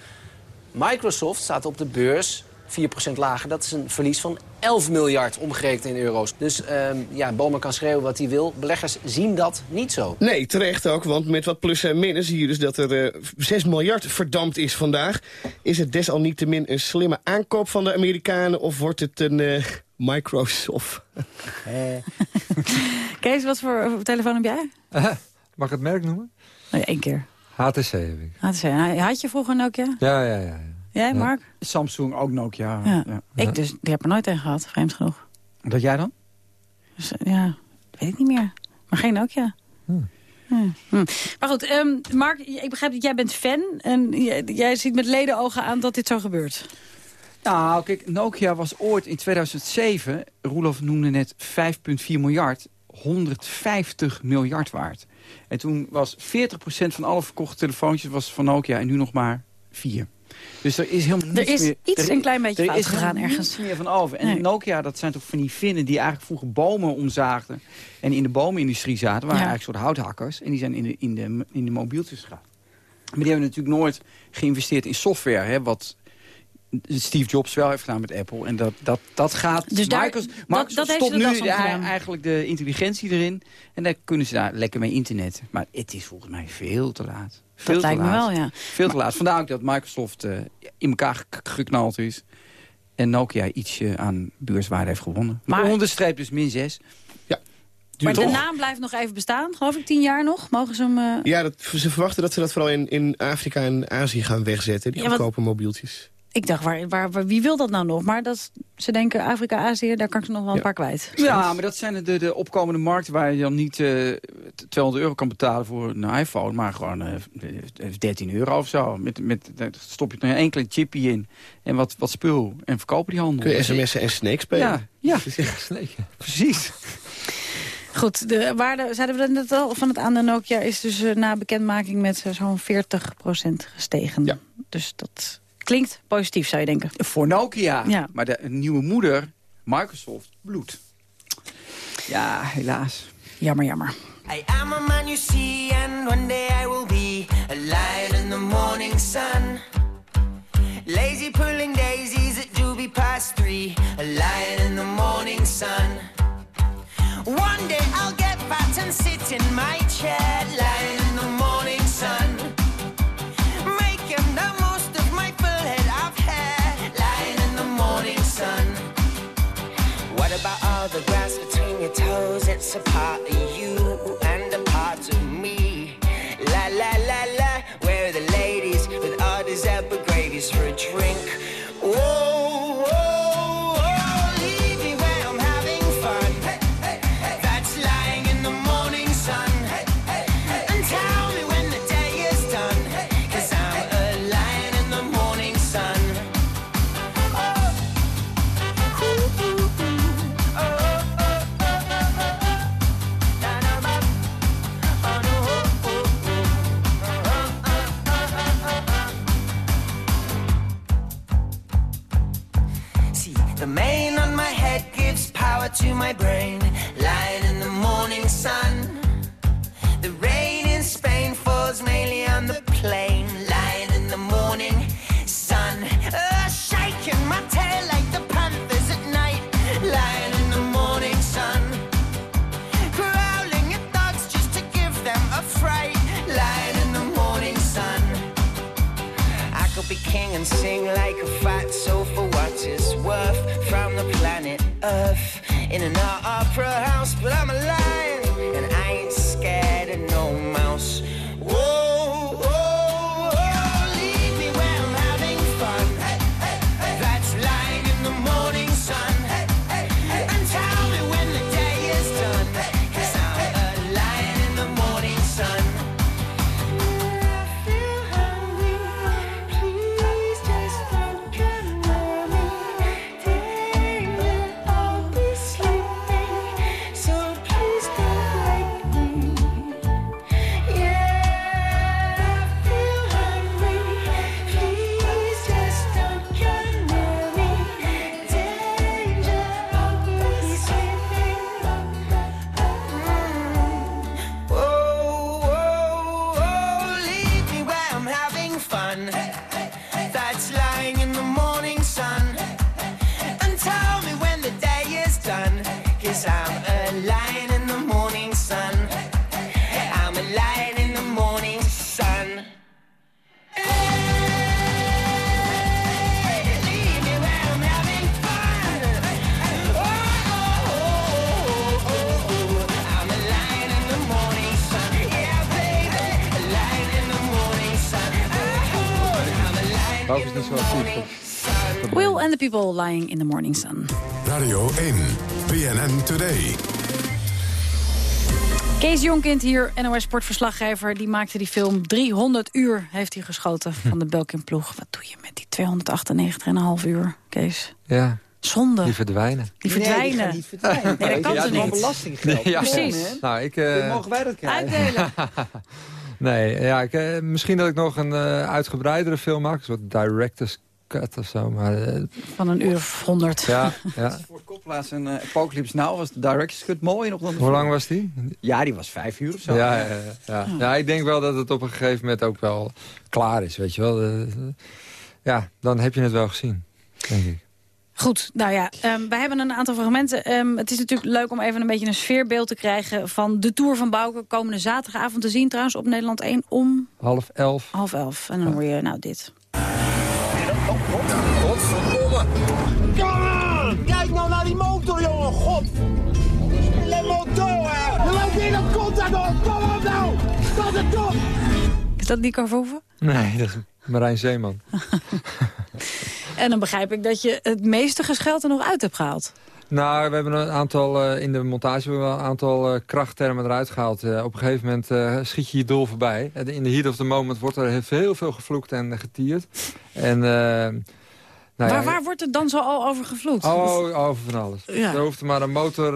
Microsoft staat op de beurs 4% lager. Dat is een verlies van 11 miljard omgerekend in euro's. Dus ehm, ja, Balmer kan schreeuwen wat hij wil. Beleggers zien dat niet zo. Nee, terecht ook, want met wat plussen en minnen zie je dus dat er eh 6 miljard verdampt is vandaag. Is het desalniettemin een slimme aankoop van de Amerikanen of wordt het een eh, Microsoft? Kees, wat voor eh, telefoon heb jij? Mag ik het merk noemen? Oh, ja, één keer. HTC heb ik. HTC. Had je vroeger een Nokia? Ja, ja, ja. ja. Jij, Mark? Samsung, ook Nokia. Ja. Ja. Ik dus, die heb er nooit tegen gehad, vreemd genoeg. Dat jij dan? Dus, eh, ja, weet ik niet meer. Maar geen Nokia. Hmm. Hm. Hm. Maar goed, ehm, Mark, ik begrijp dat jij bent fan. En jij, jij ziet met ledenogen aan dat dit zo gebeurt. Nou, kijk, Nokia was ooit in 2007, Roelof noemde net 5,4 miljard, 150 miljard waard. En toen was 40% van alle verkochte telefoontjes was van Nokia en nu nog maar 4. Dus er is helemaal niets Er is meer... iets er- een klein beetje er fout is gegaan helemaal ergens. meer van over. En Nee. Nokia, dat zijn toch van die Finnen die eigenlijk vroeger bomen omzaagden. En in de bomenindustrie zaten, waren Ja. eigenlijk soort houthakkers. En die zijn in de, in de, in de mobieltjes gegaan. Maar die hebben natuurlijk nooit geïnvesteerd in software. Hè, wat Steve Jobs wel heeft gedaan met Apple. En dat, dat, dat gaat... Dus daar- dat- dat stopt nu de- eigenlijk de intelligentie erin. En daar kunnen ze daar lekker mee internet. Maar het is volgens mij veel te laat. Veel Dat lijkt me laat. wel, ja. Veel te laat. Vandaar ook dat Microsoft eh, in elkaar gek- geknald is. En Nokia ietsje aan beurswaarde heeft gewonnen. Maar Maar- onderstreep dus min 6. Ja. Maar de naam blijft nog even bestaan, geloof ik, tien jaar nog. Mogen ze hem... eh, Ja, dat, ze verwachten dat ze dat vooral in, in Afrika en Azië gaan wegzetten, die Ja, goedkope mobieltjes. Ik dacht, waar, waar, waar- wie wil dat nou nog? Maar dat, ze denken Afrika, Azië, daar kan ik ze nog wel een paar kwijt. Ja, maar dat zijn de, de opkomende markten waar je dan niet eh, 200 euro kan betalen voor een iPhone. Maar gewoon eh, 13 euro of zo. Met, met, daar stop je er een enkele chippy in. En wat, wat spul. En verkopen die handel. Kun je sms'en en Snake spelen? Ja, ja. precies. Goed, de waarde, zeiden we dat net al, van het aandeel Nokia is dus eh, na bekendmaking met zo'n 40% gestegen. Dus dat klinkt positief, zou je denken. Voor Nokia. Ja. Maar de nieuwe moeder, Microsoft, bloed. Ja, helaas. Jammer, jammer. I am a man you see, and one day I will be a lion in the morning sun. Lazy pulling daisies at doobie past three, a lion in the morning sun. One day I'll get fat and sit in my chair, lion It's a part lion Bouke is niet zo actief. Will and the People Lying in the Morning Sun. Radio 1, BNN Today. Kees Jonkind hier, NOS sportverslaggever. Die maakte die film 300 uur heeft hij geschoten van de Belkin-ploeg. Wat doe je met die 298,5 uur, Kees? Ja. Zonde. Die verdwijnen. Die verdwijnen. Nee, die gaan niet verdwijnen. Nee, dat kan Ja, gewoon niet? belastinggeld. Ja. Precies. Nou, ik... eh, Mogen wij dat krijgen? Uitdelen. nee, ja, ik, eh, misschien dat ik nog een eh, uitgebreidere film maak. Een soort director's cut of zo. Maar, eh, Van een uur of 100. ja, ja. Voor Koplaats en uh, Apocalypse Now was de Director's Cut mooi nog dan de Hoe lang was die? Ja, die was vijf uur of zo. Ja, ja, ja. ja, ik denk wel dat het op een gegeven moment ook wel klaar is, weet je wel. Ja, dan heb je het wel gezien, denk ik. Goed, nou ja, um, wij hebben een aantal fragmenten. Um, het is natuurlijk leuk om even een beetje een sfeerbeeld te krijgen... van de Tour van Bouke komende zaterdagavond te zien trouwens op Nederland 1 om... Half elf. Half elf. En dan hoor je nou dit. Godverdomme! Kijk nou naar die motor, jongen! God! Le motor, hè! Je loopt in dat contact op! Kom op nou! Stop het op! Is dat Nico Verhoeven? Nee, dat is Marijn Zeeman. En dan begrijp ik dat je het meeste gescheld er nog uit hebt gehaald. Nou, we hebben een aantal, uh, in de montage hebben we een aantal uh, krachttermen eruit gehaald. Uh, op een gegeven moment schiet je je doel voorbij. In de heat of the moment wordt er heel veel gevloekt en getierd. En, nou waar, ja, waar wordt er dan zo al over gevloekt? Oh, over van alles. Ja. Er hoeft maar een motor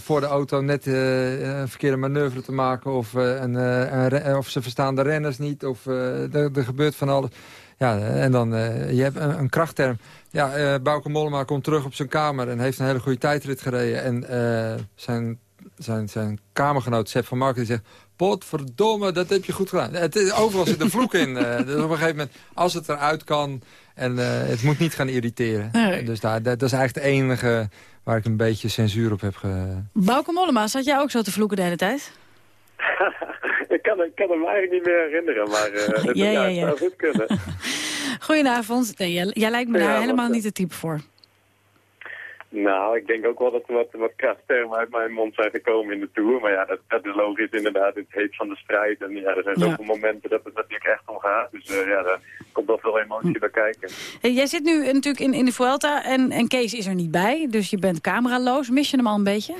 voor de auto net een verkeerde manoeuvre te maken. Of, een, een, of ze verstaan de renners niet. Of er, er gebeurt van alles. Ja, en dan, uh, je hebt een, een krachtterm. Ja, uh, Bauke Mollema komt terug op zijn kamer en heeft een hele goede tijdrit gereden. En uh, zijn, zijn, zijn kamergenoot Sepp van Marken die zegt... Potverdomme, dat heb je goed gedaan. Het, is, overal zit een vloek in. dus op een gegeven moment, als het eruit kan... en het moet niet gaan irriteren. Nee. Dus daar, dat, dat is eigenlijk het enige waar ik een beetje censuur op heb ge... Bauke Mollema, zat jij ook zo te vloeken de hele tijd? ik, kan, ik kan hem eigenlijk niet meer herinneren, maar uh, het ja, ja, zou goed kunnen. Goedenavond. Nee, jij, jij, lijkt me daar helemaal wat, niet het type voor. Nou, ik denk ook wel dat er wat, wat krachttermen uit mijn mond zijn gekomen in de Tour. Maar ja, dat, dat is logisch inderdaad. Het heet van de strijd. En ja, er zijn Ja. zoveel momenten dat het natuurlijk echt om gaat. Dus eh, ja, daar komt wel veel emotie bij kijken. Hey, jij zit nu natuurlijk in, in de Vuelta en, en Kees is er niet bij. Dus je bent cameraloos. Mis je hem al een beetje?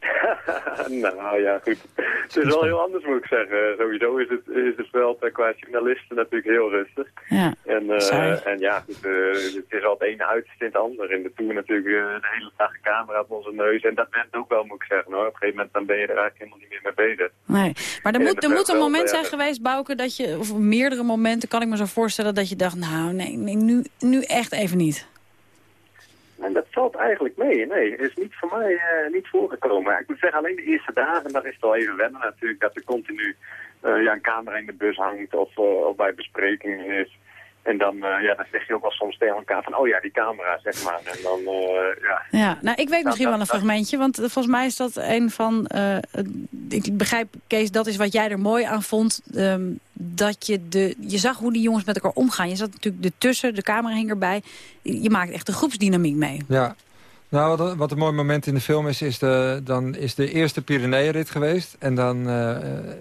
nou ja, goed. Het is wel heel anders moet ik zeggen. Sowieso is het, is het wel eh, qua journalisten natuurlijk heel rustig. Ja. En, eh, en ja, goed, eh, het is al het ene uiterste in het andere. In de Tour natuurlijk eh, de hele dag een camera op onze neus. En dat went ook wel, moet ik zeggen. Hoor. Op een gegeven moment dan ben je er eigenlijk helemaal niet meer mee bezig. Nee. Maar er moet, er moet een moment zijn geweest, Bouke, dat je, of meerdere momenten kan ik me zo voorstellen dat je dacht, nou nee, nee nu, nu echt even niet. En dat valt eigenlijk mee. Nee, is niet voor mij eh, niet voorgekomen. Ik moet zeggen, alleen de eerste dagen, daar is het wel even wennen natuurlijk. Dat er continu ja, een camera in de bus hangt of, eh, of bij besprekingen is. En dan, eh, ja, dan zeg je ook wel soms tegen elkaar van, oh ja, die camera, zeg maar. En dan, eh, ja, Ja, nou ik weet misschien dat- wel een fragmentje, want eh, volgens mij is dat een van, eh, ik begrijp Kees, dat is wat jij er mooi aan vond, ehm, dat je de, je zag hoe die jongens met elkaar omgaan. Je zat natuurlijk ertussen, de camera hing erbij, je maakt echt de groepsdynamiek mee. Ja. Nou, wat, wat een mooi moment in de film is, is de, dan is de eerste Pyreneeënrit geweest. En dan eh,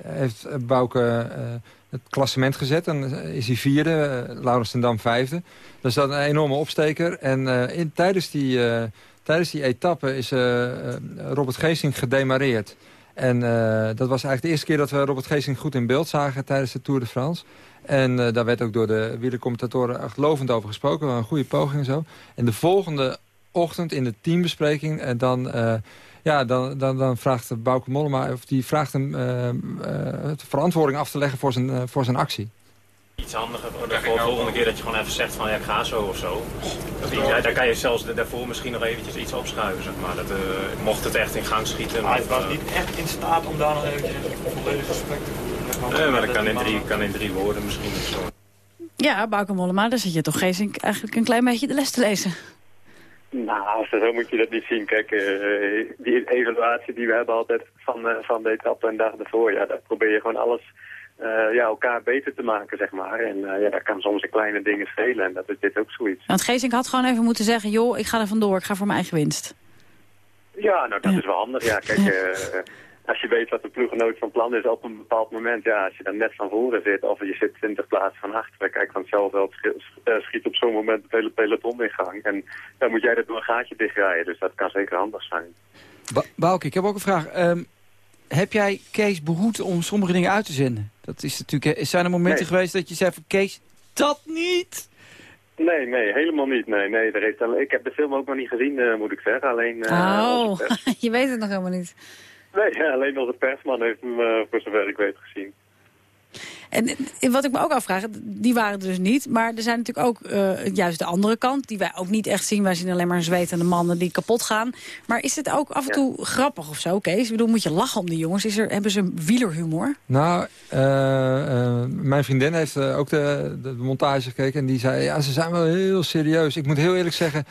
heeft Bouke eh, het klassement gezet. Dan is hij vierde, uh, Laurens ten Dam vijfde. Dat is een enorme opsteker. En eh, in, tijdens, die, eh, tijdens die etappe is eh, eh, Robert Geesing gedemareerd. En eh, dat was eigenlijk de eerste keer dat we Robert Geesing goed in beeld zagen tijdens de Tour de France. En eh, daar werd ook door de wielercommentatoren echt lovend over gesproken. Een goede poging en zo. En de volgende ochtend in de teambespreking... En dan, ja, dan, dan, dan vraagt Bouke Mollema... of die vraagt hem uh, uh, de verantwoording af te leggen voor zijn, voor zijn actie. Iets handiger voor de volgende keer dat je gewoon even zegt van ja, ik ga zo of zo. Dat, ja, daar kan je zelfs daarvoor misschien nog eventjes iets opschuiven, zeg maar. Dat, mocht het echt in gang schieten. Maar hij was niet echt in staat om daar nog eventjes een volledig gesprek te voeren. Nee, maar dat kan in, drie, kan in drie woorden misschien of zo. Ja, Bouke Mollema, daar zit je toch Geesink eigenlijk een klein beetje de les te lezen. Nou, zo moet je dat niet zien. Kijk, eh, die evaluatie die we hebben altijd van, eh, van de etappe en dag ervoor, ja, daar probeer je gewoon alles eh, ja, elkaar beter te maken, zeg maar. En ja, daar kan soms in kleine dingen schelen en dat is dit ook zoiets. Want Geesink had gewoon even moeten zeggen... joh, ik ga er vandoor, ik ga voor mijn eigen winst. Ja, nou dat is wel handig. Ja, kijk, als je weet wat de ploeggenoot van plan is op een bepaald moment, ja, als je dan net van voren zit of je zit 20 plaatsen van achteren, kijk, van hetzelfde schiet, schiet op zo'n moment het hele peloton in gang. En dan moet jij er door een gaatje dichtrijden, dus dat kan zeker handig zijn. Ba Bouke, ik heb ook een vraag. Ehm, heb jij Kees behoed om sommige dingen uit te zenden? Dat is natuurlijk, eh, zijn er momenten Nee. geweest dat je zei van Kees, dat niet? Nee, nee, helemaal niet. Nee, nee, er heeft, ik heb de film ook nog niet gezien, eh, moet ik zeggen. Alleen, eh, oh, je weet het nog helemaal niet. Nee, alleen onze persman heeft hem, eh, voor zover ik weet, gezien. En wat ik me ook afvraag, die waren er dus niet. Maar er zijn natuurlijk ook eh, juist de andere kant, die wij ook niet echt zien. Wij zien alleen maar zwetende mannen die kapot gaan. Maar is het ook af en toe grappig of zo, Kees? Ik bedoel, moet je lachen om die jongens? Is er, hebben ze wielerhumor? Nou, eh, eh, mijn vriendin heeft ook de, de, de montage gekeken en die zei... ja, ze zijn wel heel serieus. Ik moet heel eerlijk zeggen,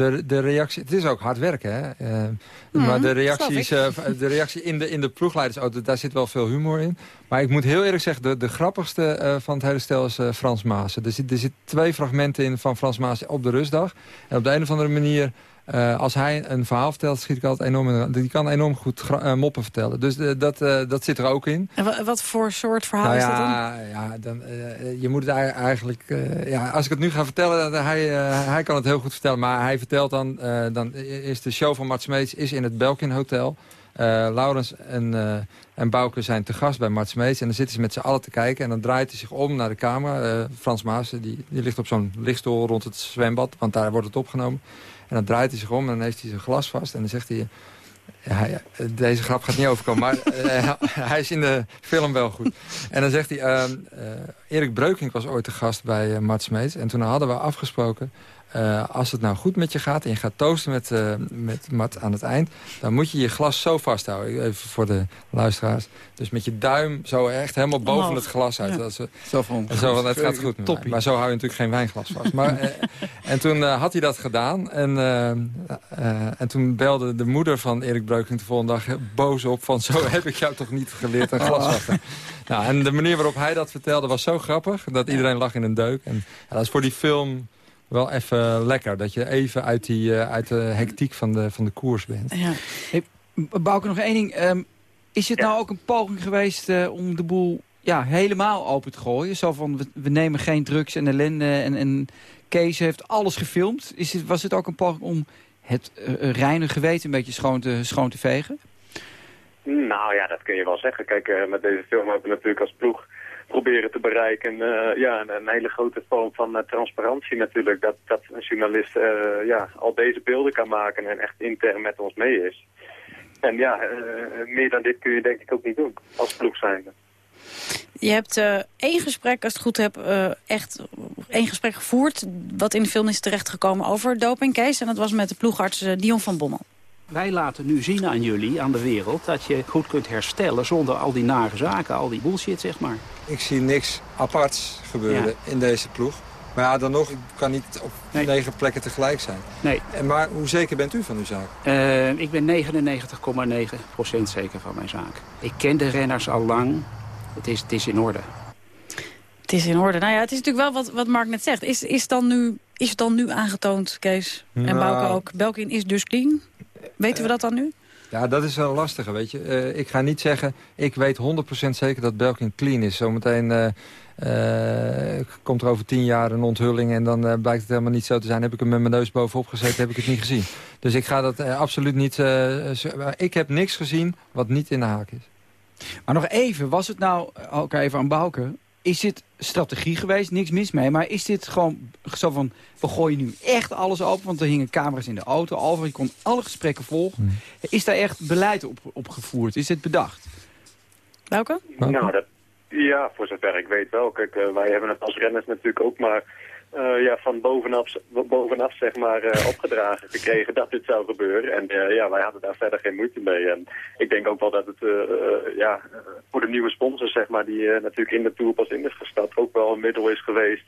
de, de reactie... Het is ook hard werken, hè. Eh, maar de reacties, eh, de reactie in de, in de ploegleidersauto, daar zit wel veel humor in. Maar ik moet heel eerlijk zeggen, de, de grappigste eh, van het hele stel is Frans Maassen. Er zitten er zit twee fragmenten in van Frans Maassen op de rustdag. En op de een of andere manier... eh, als hij een verhaal vertelt, schiet ik altijd enorm in. de- Die kan enorm goed eh, moppen vertellen. Dus eh, dat, dat zit er ook in. En wa- wat voor soort verhaal Nou is dat dan? ja, dan, je moet het ei- eigenlijk... ja, als ik het nu ga vertellen, dan, hij, hij kan het heel goed vertellen. Maar hij vertelt dan... dan is de show van Mart Smeets is in het Belkin Hotel. Laurens en, en Bouke zijn te gast bij Mart Smeets. En dan zitten ze met z'n allen te kijken. En dan draait hij zich om naar de kamer. Eh, Frans Maas, die, die ligt op zo'n lichtstoel rond het zwembad. Want daar wordt het opgenomen. En dan draait hij zich om en dan heeft hij zijn glas vast. En dan zegt hij... Deze grap gaat niet overkomen, maar eh, hij is in de film wel goed. En dan zegt hij, eh, Erik Breukink was ooit de gast bij eh, Mart Smeets. En toen hadden we afgesproken, eh, als het nou goed met je gaat... en je gaat toosten met, eh, met Mart aan het eind... dan moet je je glas zo vasthouden. Even voor de luisteraars. Dus met je duim zo echt helemaal boven Omhoog. het glas uit. Ja. Dat is, eh, Zo van, en zo van, het gaat goed met mij. Toppie. Maar zo hou je natuurlijk geen wijnglas vast. Maar, eh, en toen eh, had hij dat gedaan. En, eh, eh, en toen belde de moeder van Erik Breukink de volgende dag boos op... van zo heb ik jou toch niet geleerd een glas vast te Nou, en de manier waarop hij dat vertelde was zo grappig... dat iedereen lag in een deuk. En dat is voor die film wel even lekker. Dat je even uit, die, eh, uit de hectiek van de, van de koers bent. Ja. Hey, Bouke, nog één ding. Ehm, is het nou ook een poging geweest eh, om de boel ja, helemaal open te gooien? Zo van, we, we nemen geen drugs en ellende en, en Kees heeft alles gefilmd. Is het, was het ook een poging om het eh, reine geweten een beetje schoon te, schoon te vegen? Nou ja, dat kun je wel zeggen. Kijk, eh, met deze film hebben we natuurlijk als ploeg proberen te bereiken eh, ja, een, hele grote vorm van eh, transparantie natuurlijk. Dat, dat een journalist eh, ja, al deze beelden kan maken en echt intern met ons mee is. En ja, meer dan dit kun je denk ik ook niet doen als ploeg zijnde. Je hebt één gesprek, als het goed heb, echt één gesprek gevoerd... wat in de film is terechtgekomen over dopingcase. En dat was met de ploegarts Dion van Bommel. Wij laten nu zien aan jullie, aan de wereld, dat je goed kunt herstellen zonder al die nare zaken, al die bullshit, zeg maar. Ik zie niks aparts gebeuren in deze ploeg. Maar ja, dan nog, ik kan niet op negen plekken tegelijk zijn. Nee. En maar hoe zeker bent u van uw zaak? Eh, ik ben 99,9% zeker van mijn zaak. Ik ken de renners al lang. Het is, het is in orde. Het is in orde. Nou ja, het is natuurlijk wel wat, wat Mark net zegt. Is, is, dan nu, is het dan nu aangetoond, Kees en Nou. Bouke ook? Belkin is dus clean. Weten we dat dan nu? Ja, dat is wel lastige, weet je. Eh, ik ga niet zeggen, ik weet 100% zeker dat Belkin clean is. Zometeen eh, eh, komt er over tien jaar een onthulling... en dan eh, blijkt het helemaal niet zo te zijn. Heb ik hem met mijn neus bovenop gezeten, heb ik het niet gezien. Dus ik ga dat eh, absoluut niet... eh, ik heb niks gezien wat niet in de haak is. Maar nog even, was het nou, eh, ook even aan Bouke... is dit strategie geweest, niks mis mee... maar is dit gewoon zo van, we gooien nu echt alles open... want er hingen camera's in de auto, over, je kon alle gesprekken volgen. Is daar echt beleid op, op gevoerd? Is dit bedacht? Welke? Nou, dat, ja, voor zover ik weet wel. Kijk, eh, wij hebben het als renners natuurlijk ook maar eh, ja, van bovenaf, bovenaf zeg maar, eh, opgedragen gekregen dat dit zou gebeuren. En eh, ja, wij hadden daar verder geen moeite mee. En ik denk ook wel dat het eh, eh, ja, voor de nieuwe sponsors, zeg maar, die eh, natuurlijk in de Tour pas in is gestapt, ook wel een middel is geweest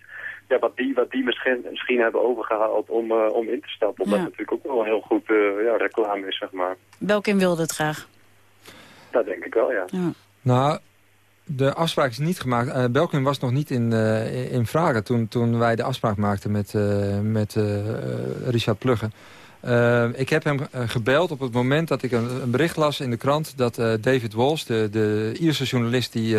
ja, wat, die, wat die misschien, misschien hebben overgehaald om, eh, om in te stappen. Omdat Ja. het natuurlijk ook wel heel goed eh, ja, reclame is, zeg maar. Belkin wilde het graag. Dat denk ik wel, ja. Nou, de afspraak is niet gemaakt. Eh Belkin was nog niet in, eh, in vragen toen, toen wij de afspraak maakten met, eh, met Richard Plugge. Ik heb hem gebeld op het moment dat ik een, een bericht las in de krant... dat David Walsh, de, de Ierse journalist die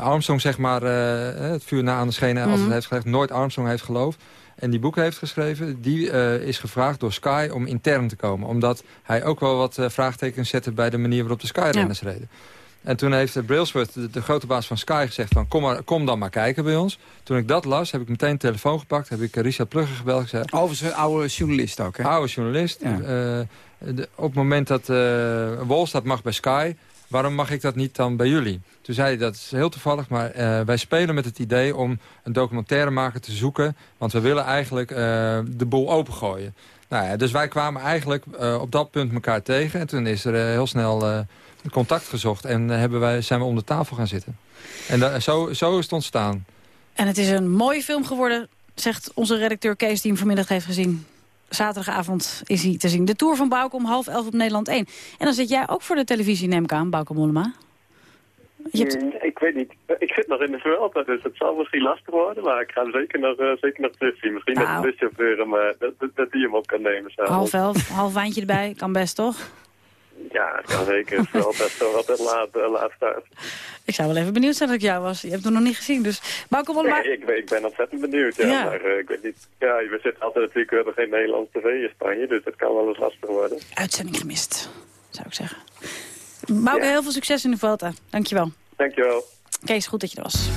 Armstrong zeg maar, het vuur na aan de schenen altijd Mhm. heeft gelegd... nooit Armstrong heeft geloofd en die boeken heeft geschreven... die is gevraagd door Sky om intern te komen. Omdat hij ook wel wat eh, vraagtekens zette bij de manier waarop de Sky-renners reden. En toen heeft eh, Brailsford, de, de grote baas van Sky, gezegd van kom, maar, kom dan maar kijken bij ons. Toen ik dat las, heb ik meteen een telefoon gepakt. Heb ik eh, Richard Plugge gebeld. Gezegd, Overigens een oude journalist ook, hè? Oude journalist. Ja. Eh, de- op het moment dat eh Wall dat mag bij Sky... waarom mag ik dat niet dan bij jullie? Toen zei hij, dat is heel toevallig, maar eh, wij spelen met het idee... om een documentairemaker te zoeken. Want we willen eigenlijk eh, de boel opengooien. Nou ja, dus wij kwamen eigenlijk eh, op dat punt elkaar tegen. En toen is er eh, heel snel eh, contact gezocht. En eh, hebben wij, zijn we om de tafel gaan zitten. En da- zo, zo is het ontstaan. En het is een mooie film geworden, zegt onze redacteur Kees... die hem vanmiddag heeft gezien. Zaterdagavond is hij te zien. De Tour van Bouke om half elf op Nederland 1. En dan zit jij ook voor de televisie, neem ik aan, Bouke Mollema. Hebt- Mm, ik weet niet. Ik zit nog in de Vuelta, dus het zal misschien lastig worden. Maar ik ga hem zeker nog, eh, zeker nog terugzien. Misschien Nou. dat de buschauffeur hem, eh, dat, dat, dat die hem op kan nemen. s'avonds. Half elf, half wijntje erbij, kan best toch? Ja, dat kan zeker. Is toch altijd laat, eh, laat start. Ik zou wel even benieuwd zijn dat ik jou was. Je hebt hem nog niet gezien, dus... Nee, ik, ben, ik ben ontzettend benieuwd. Ja, Ja. Maar eh, ik weet niet. Ja, we zitten altijd natuurlijk, we hebben geen Nederlands tv in Spanje. Dus dat kan wel eens lastig worden. Uitzending gemist, zou ik zeggen. Bouke, heel veel succes in de Vuelta. Dankjewel. Dankjewel. Kees, goed dat je er was.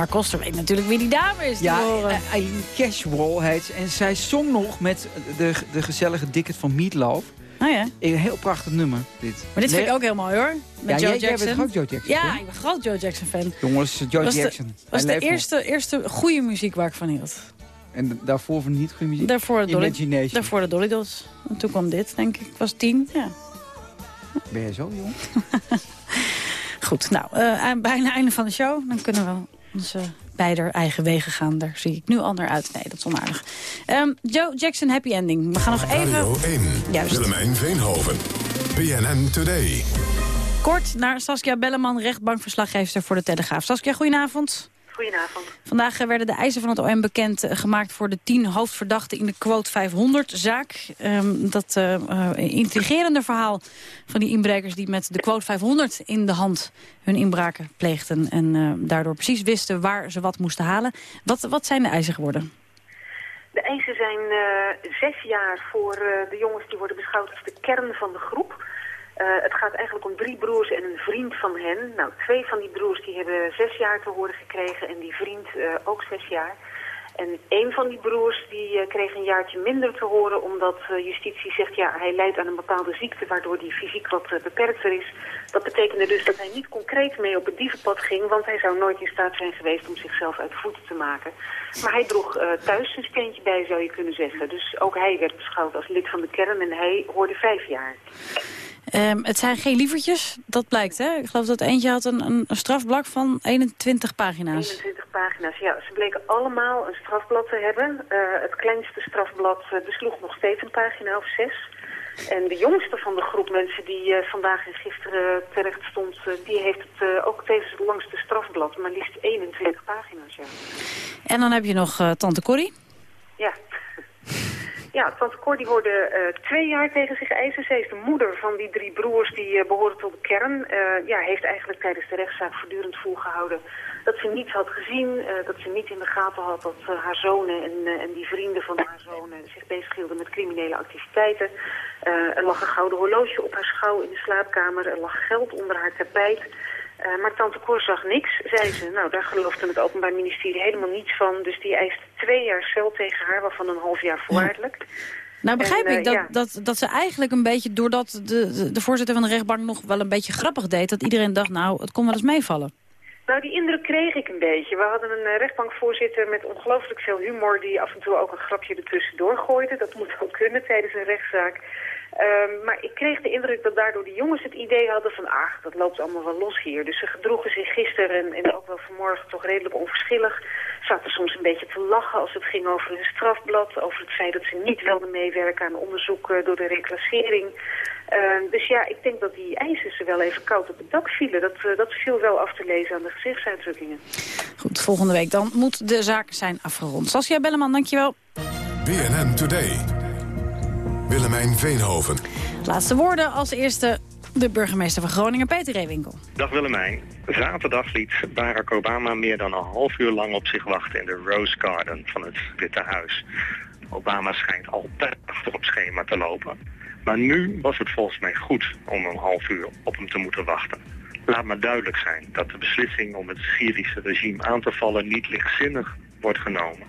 Mark Koster weet natuurlijk wie die dame is. Ja, horen. eh, Eileen Cashwell heet ze. En zij zong nog met de, de gezellige dicket van Meatloaf. Oh ja. Een heel prachtig nummer, dit. Maar dit vind ik ook heel mooi hoor. Met Ja, Joe jij- jij Jackson. bent ook Joe Jackson Ja, ik ben groot Joe Jackson fan. Jongens, Joe was Jackson. Hij was de nog. eerste, eerste goede muziek waar ik van hield. En daarvoor van niet goede muziek? Daarvoor de, Dolly, Imagination. daarvoor de Dolly Dots. En toen kwam dit, denk ik. Ik was tien, ja. Ben jij zo jong? Goed, nou, aan- bijna einde van de show. Dan kunnen we onze beider eigen wegen gaan. Daar zie ik nu al naar uit. Nee, dat is onaardig. Ehm, Joe Jackson, happy ending. We gaan nog even Radio 1. Juist. Willemijn Veenhoven. BNN Today. kort naar Saskia Belleman, rechtbankverslaggever voor de Telegraaf. Saskia, goedenavond. Goedenavond. Vandaag eh, werden de eisen van het OM bekend eh, gemaakt voor de tien hoofdverdachten in de Quote 500-zaak. dat eh, eh, intrigerende verhaal van die inbrekers die met de Quote 500 in de hand hun inbraken pleegden. En daardoor precies wisten waar ze wat moesten halen. Wat, wat zijn de eisen geworden? De eisen zijn zes jaar voor de jongens die worden beschouwd als de kern van de groep. Eh, het gaat eigenlijk om drie broers en een vriend van hen. Nou, twee van die broers die hebben zes jaar te horen gekregen en die vriend eh, ook zes jaar. En een van die broers die eh, kreeg een jaartje minder te horen omdat justitie zegt ja hij lijdt aan een bepaalde ziekte waardoor die fysiek wat beperkter is. Dat betekende dus dat hij niet concreet mee op het dievenpad ging want hij zou nooit in staat zijn geweest om zichzelf uit voeten te maken. Maar hij droeg thuis een steentje bij zou je kunnen zeggen. Dus ook hij werd beschouwd als lid van de kern en hij hoorde vijf jaar. Ehm, het zijn geen dat blijkt. Hè? Ik geloof dat eentje had een, een, een strafblad van 21 pagina's. 21 pagina's, ja. Ze bleken allemaal een strafblad te hebben. Eh, het kleinste strafblad eh, besloeg nog steeds een pagina of zes. En de jongste van de groep mensen die eh, vandaag en gisteren terecht stond... die heeft het ook tevens het langste strafblad, maar liefst 21 pagina's, ja. En dan heb je nog tante Corrie. Ja. Ja, tante Cor die hoorde eh, twee jaar tegen zich eisen. Zij is de moeder van die drie broers die eh, behoren tot de kern. Eh, ja, heeft eigenlijk tijdens de rechtszaak voortdurend volgehouden dat ze niets had gezien. dat ze niet in de gaten had dat haar zonen en, en die vrienden van haar zonen zich bezighielden met criminele activiteiten. Er lag een gouden horloge op haar schouw in de slaapkamer. Er lag geld onder haar tapijt. Eh, maar tante Cor zag niks, zei ze. Nou, daar geloofde het Openbaar Ministerie helemaal niets van. Dus die eist twee jaar cel tegen haar, waarvan een half jaar voorwaardelijk. Nou begrijp En, eh, ik dat, ja. dat, dat ze eigenlijk een beetje... doordat de, de, voorzitter van de rechtbank nog wel een beetje grappig deed... dat iedereen dacht, nou, het kon wel eens meevallen. Nou, die indruk kreeg ik een beetje. We hadden een eh, rechtbankvoorzitter met ongelooflijk veel humor... die af en toe ook een grapje ertussendoor gooide. Dat moet ook kunnen tijdens een rechtszaak. Ehm, maar ik kreeg de indruk dat daardoor de jongens het idee hadden van... ach, dat loopt allemaal wel los hier. Dus ze gedroegen zich gisteren en, en ook wel vanmorgen toch redelijk onverschillig. Zaten soms een beetje te lachen als het ging over hun strafblad... over het feit dat ze niet wilden meewerken aan onderzoek eh, door de reclassering... Ehm, dus ja, ik denk dat die eisen ze wel even koud op het dak vielen. Dat, eh, dat viel wel af te lezen aan de gezichtsuitdrukkingen. Goed, volgende week dan moet de zaak zijn afgerond. Saskia Belleman, dankjewel. BNN Today. Willemijn Veenhoven. Laatste woorden als eerste de burgemeester van Groningen, Peter Reewinkel. Dag Willemijn. Zaterdag liet Barack Obama meer dan een half uur lang op zich wachten in de Rose Garden van het Witte Huis. Obama schijnt altijd achter op schema te lopen. Maar nu was het volgens mij goed om een half uur op hem te moeten wachten. Laat maar duidelijk zijn dat de beslissing om het Syrische regime aan te vallen niet lichtzinnig wordt genomen.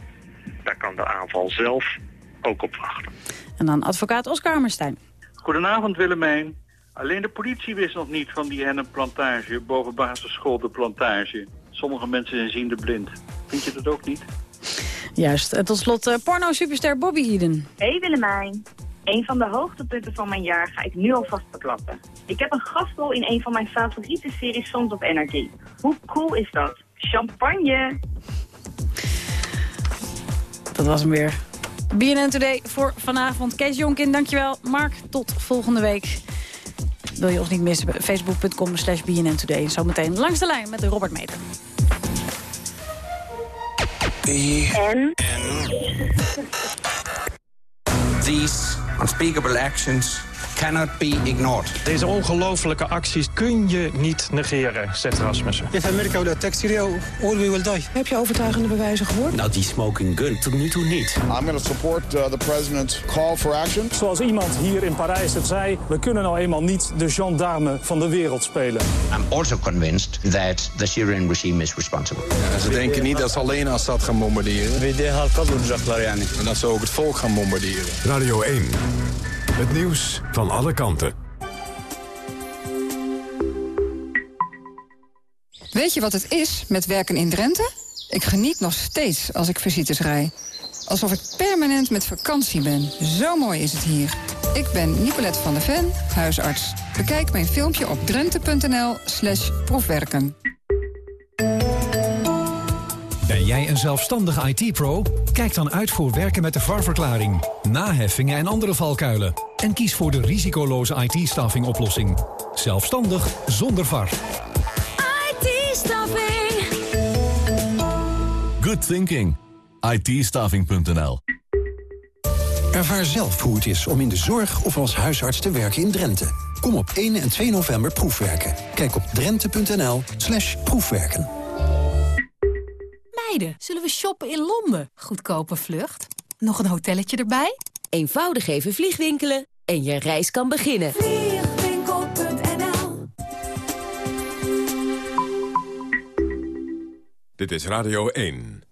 Daar kan de aanval zelf ook op wachten. En dan advocaat Oscar Hammerstein. Goedenavond Willemijn. Alleen de politie wist nog niet van die hennenplantage boven basisschool de plantage. Sommige mensen zijn ziende blind. Vind je dat ook niet? Juist. En tot slot eh, porno-superster Bobby Eden. Hey Willemijn. Een van de hoogtepunten van mijn jaar ga ik nu alvast verklappen. Ik heb een gastrol in een van mijn favoriete series Sons of Energy. Hoe cool is dat? Champagne! Dat was hem weer. BNN Today voor vanavond. Kees Jonkin, dankjewel. Mark, tot volgende week. Wil je ons niet missen? Facebook.com slash BNN Today. Zometeen langs de lijn met Robert Meter. These unspeakable actions cannot be ignored. Deze ongelofelijke acties kun je niet negeren, zegt Rasmussen. If America will attack Syria, all we will die. Heb je overtuigende bewijzen gehoord? Nou, die smoking gun tot nu toe niet. I'm going to support uh, the president's call for action. Zoals iemand hier in Parijs het zei, we kunnen nou eenmaal niet de gendarme van de wereld spelen. I'm also convinced that the Syrian regime is responsible. ze denken niet dat ze alleen Assad gaan bombarderen. En dat ze ook het volk gaan bombarderen. Radio 1. Het nieuws van alle kanten. Weet je wat het is met werken in Drenthe? Ik geniet nog steeds als ik visites rij. alsof ik permanent met vakantie ben. Zo mooi is het hier. Ik ben Nicolette van der Ven, huisarts. Bekijk mijn filmpje op drenthe.nl slash proefwerken. Ben jij een zelfstandige IT-pro? Kijk dan uit voor werken met de VAR-verklaring, naheffingen en andere valkuilen. En kies voor de risicoloze IT-staffing oplossing. Zelfstandig zonder VAR. IT-staffing. Good thinking. itstaffing.nl Ervaar zelf hoe het is om in de zorg of als huisarts te werken in Drenthe. Kom op 1 en 2 november proefwerken. Kijk op drenthe.nl slash proefwerken. Zullen we shoppen in Londen? Goedkope vlucht. Nog een hotelletje erbij? Eenvoudig even vliegwinkelen en je reis kan beginnen. Vliegwinkel.nl Dit is Radio 1.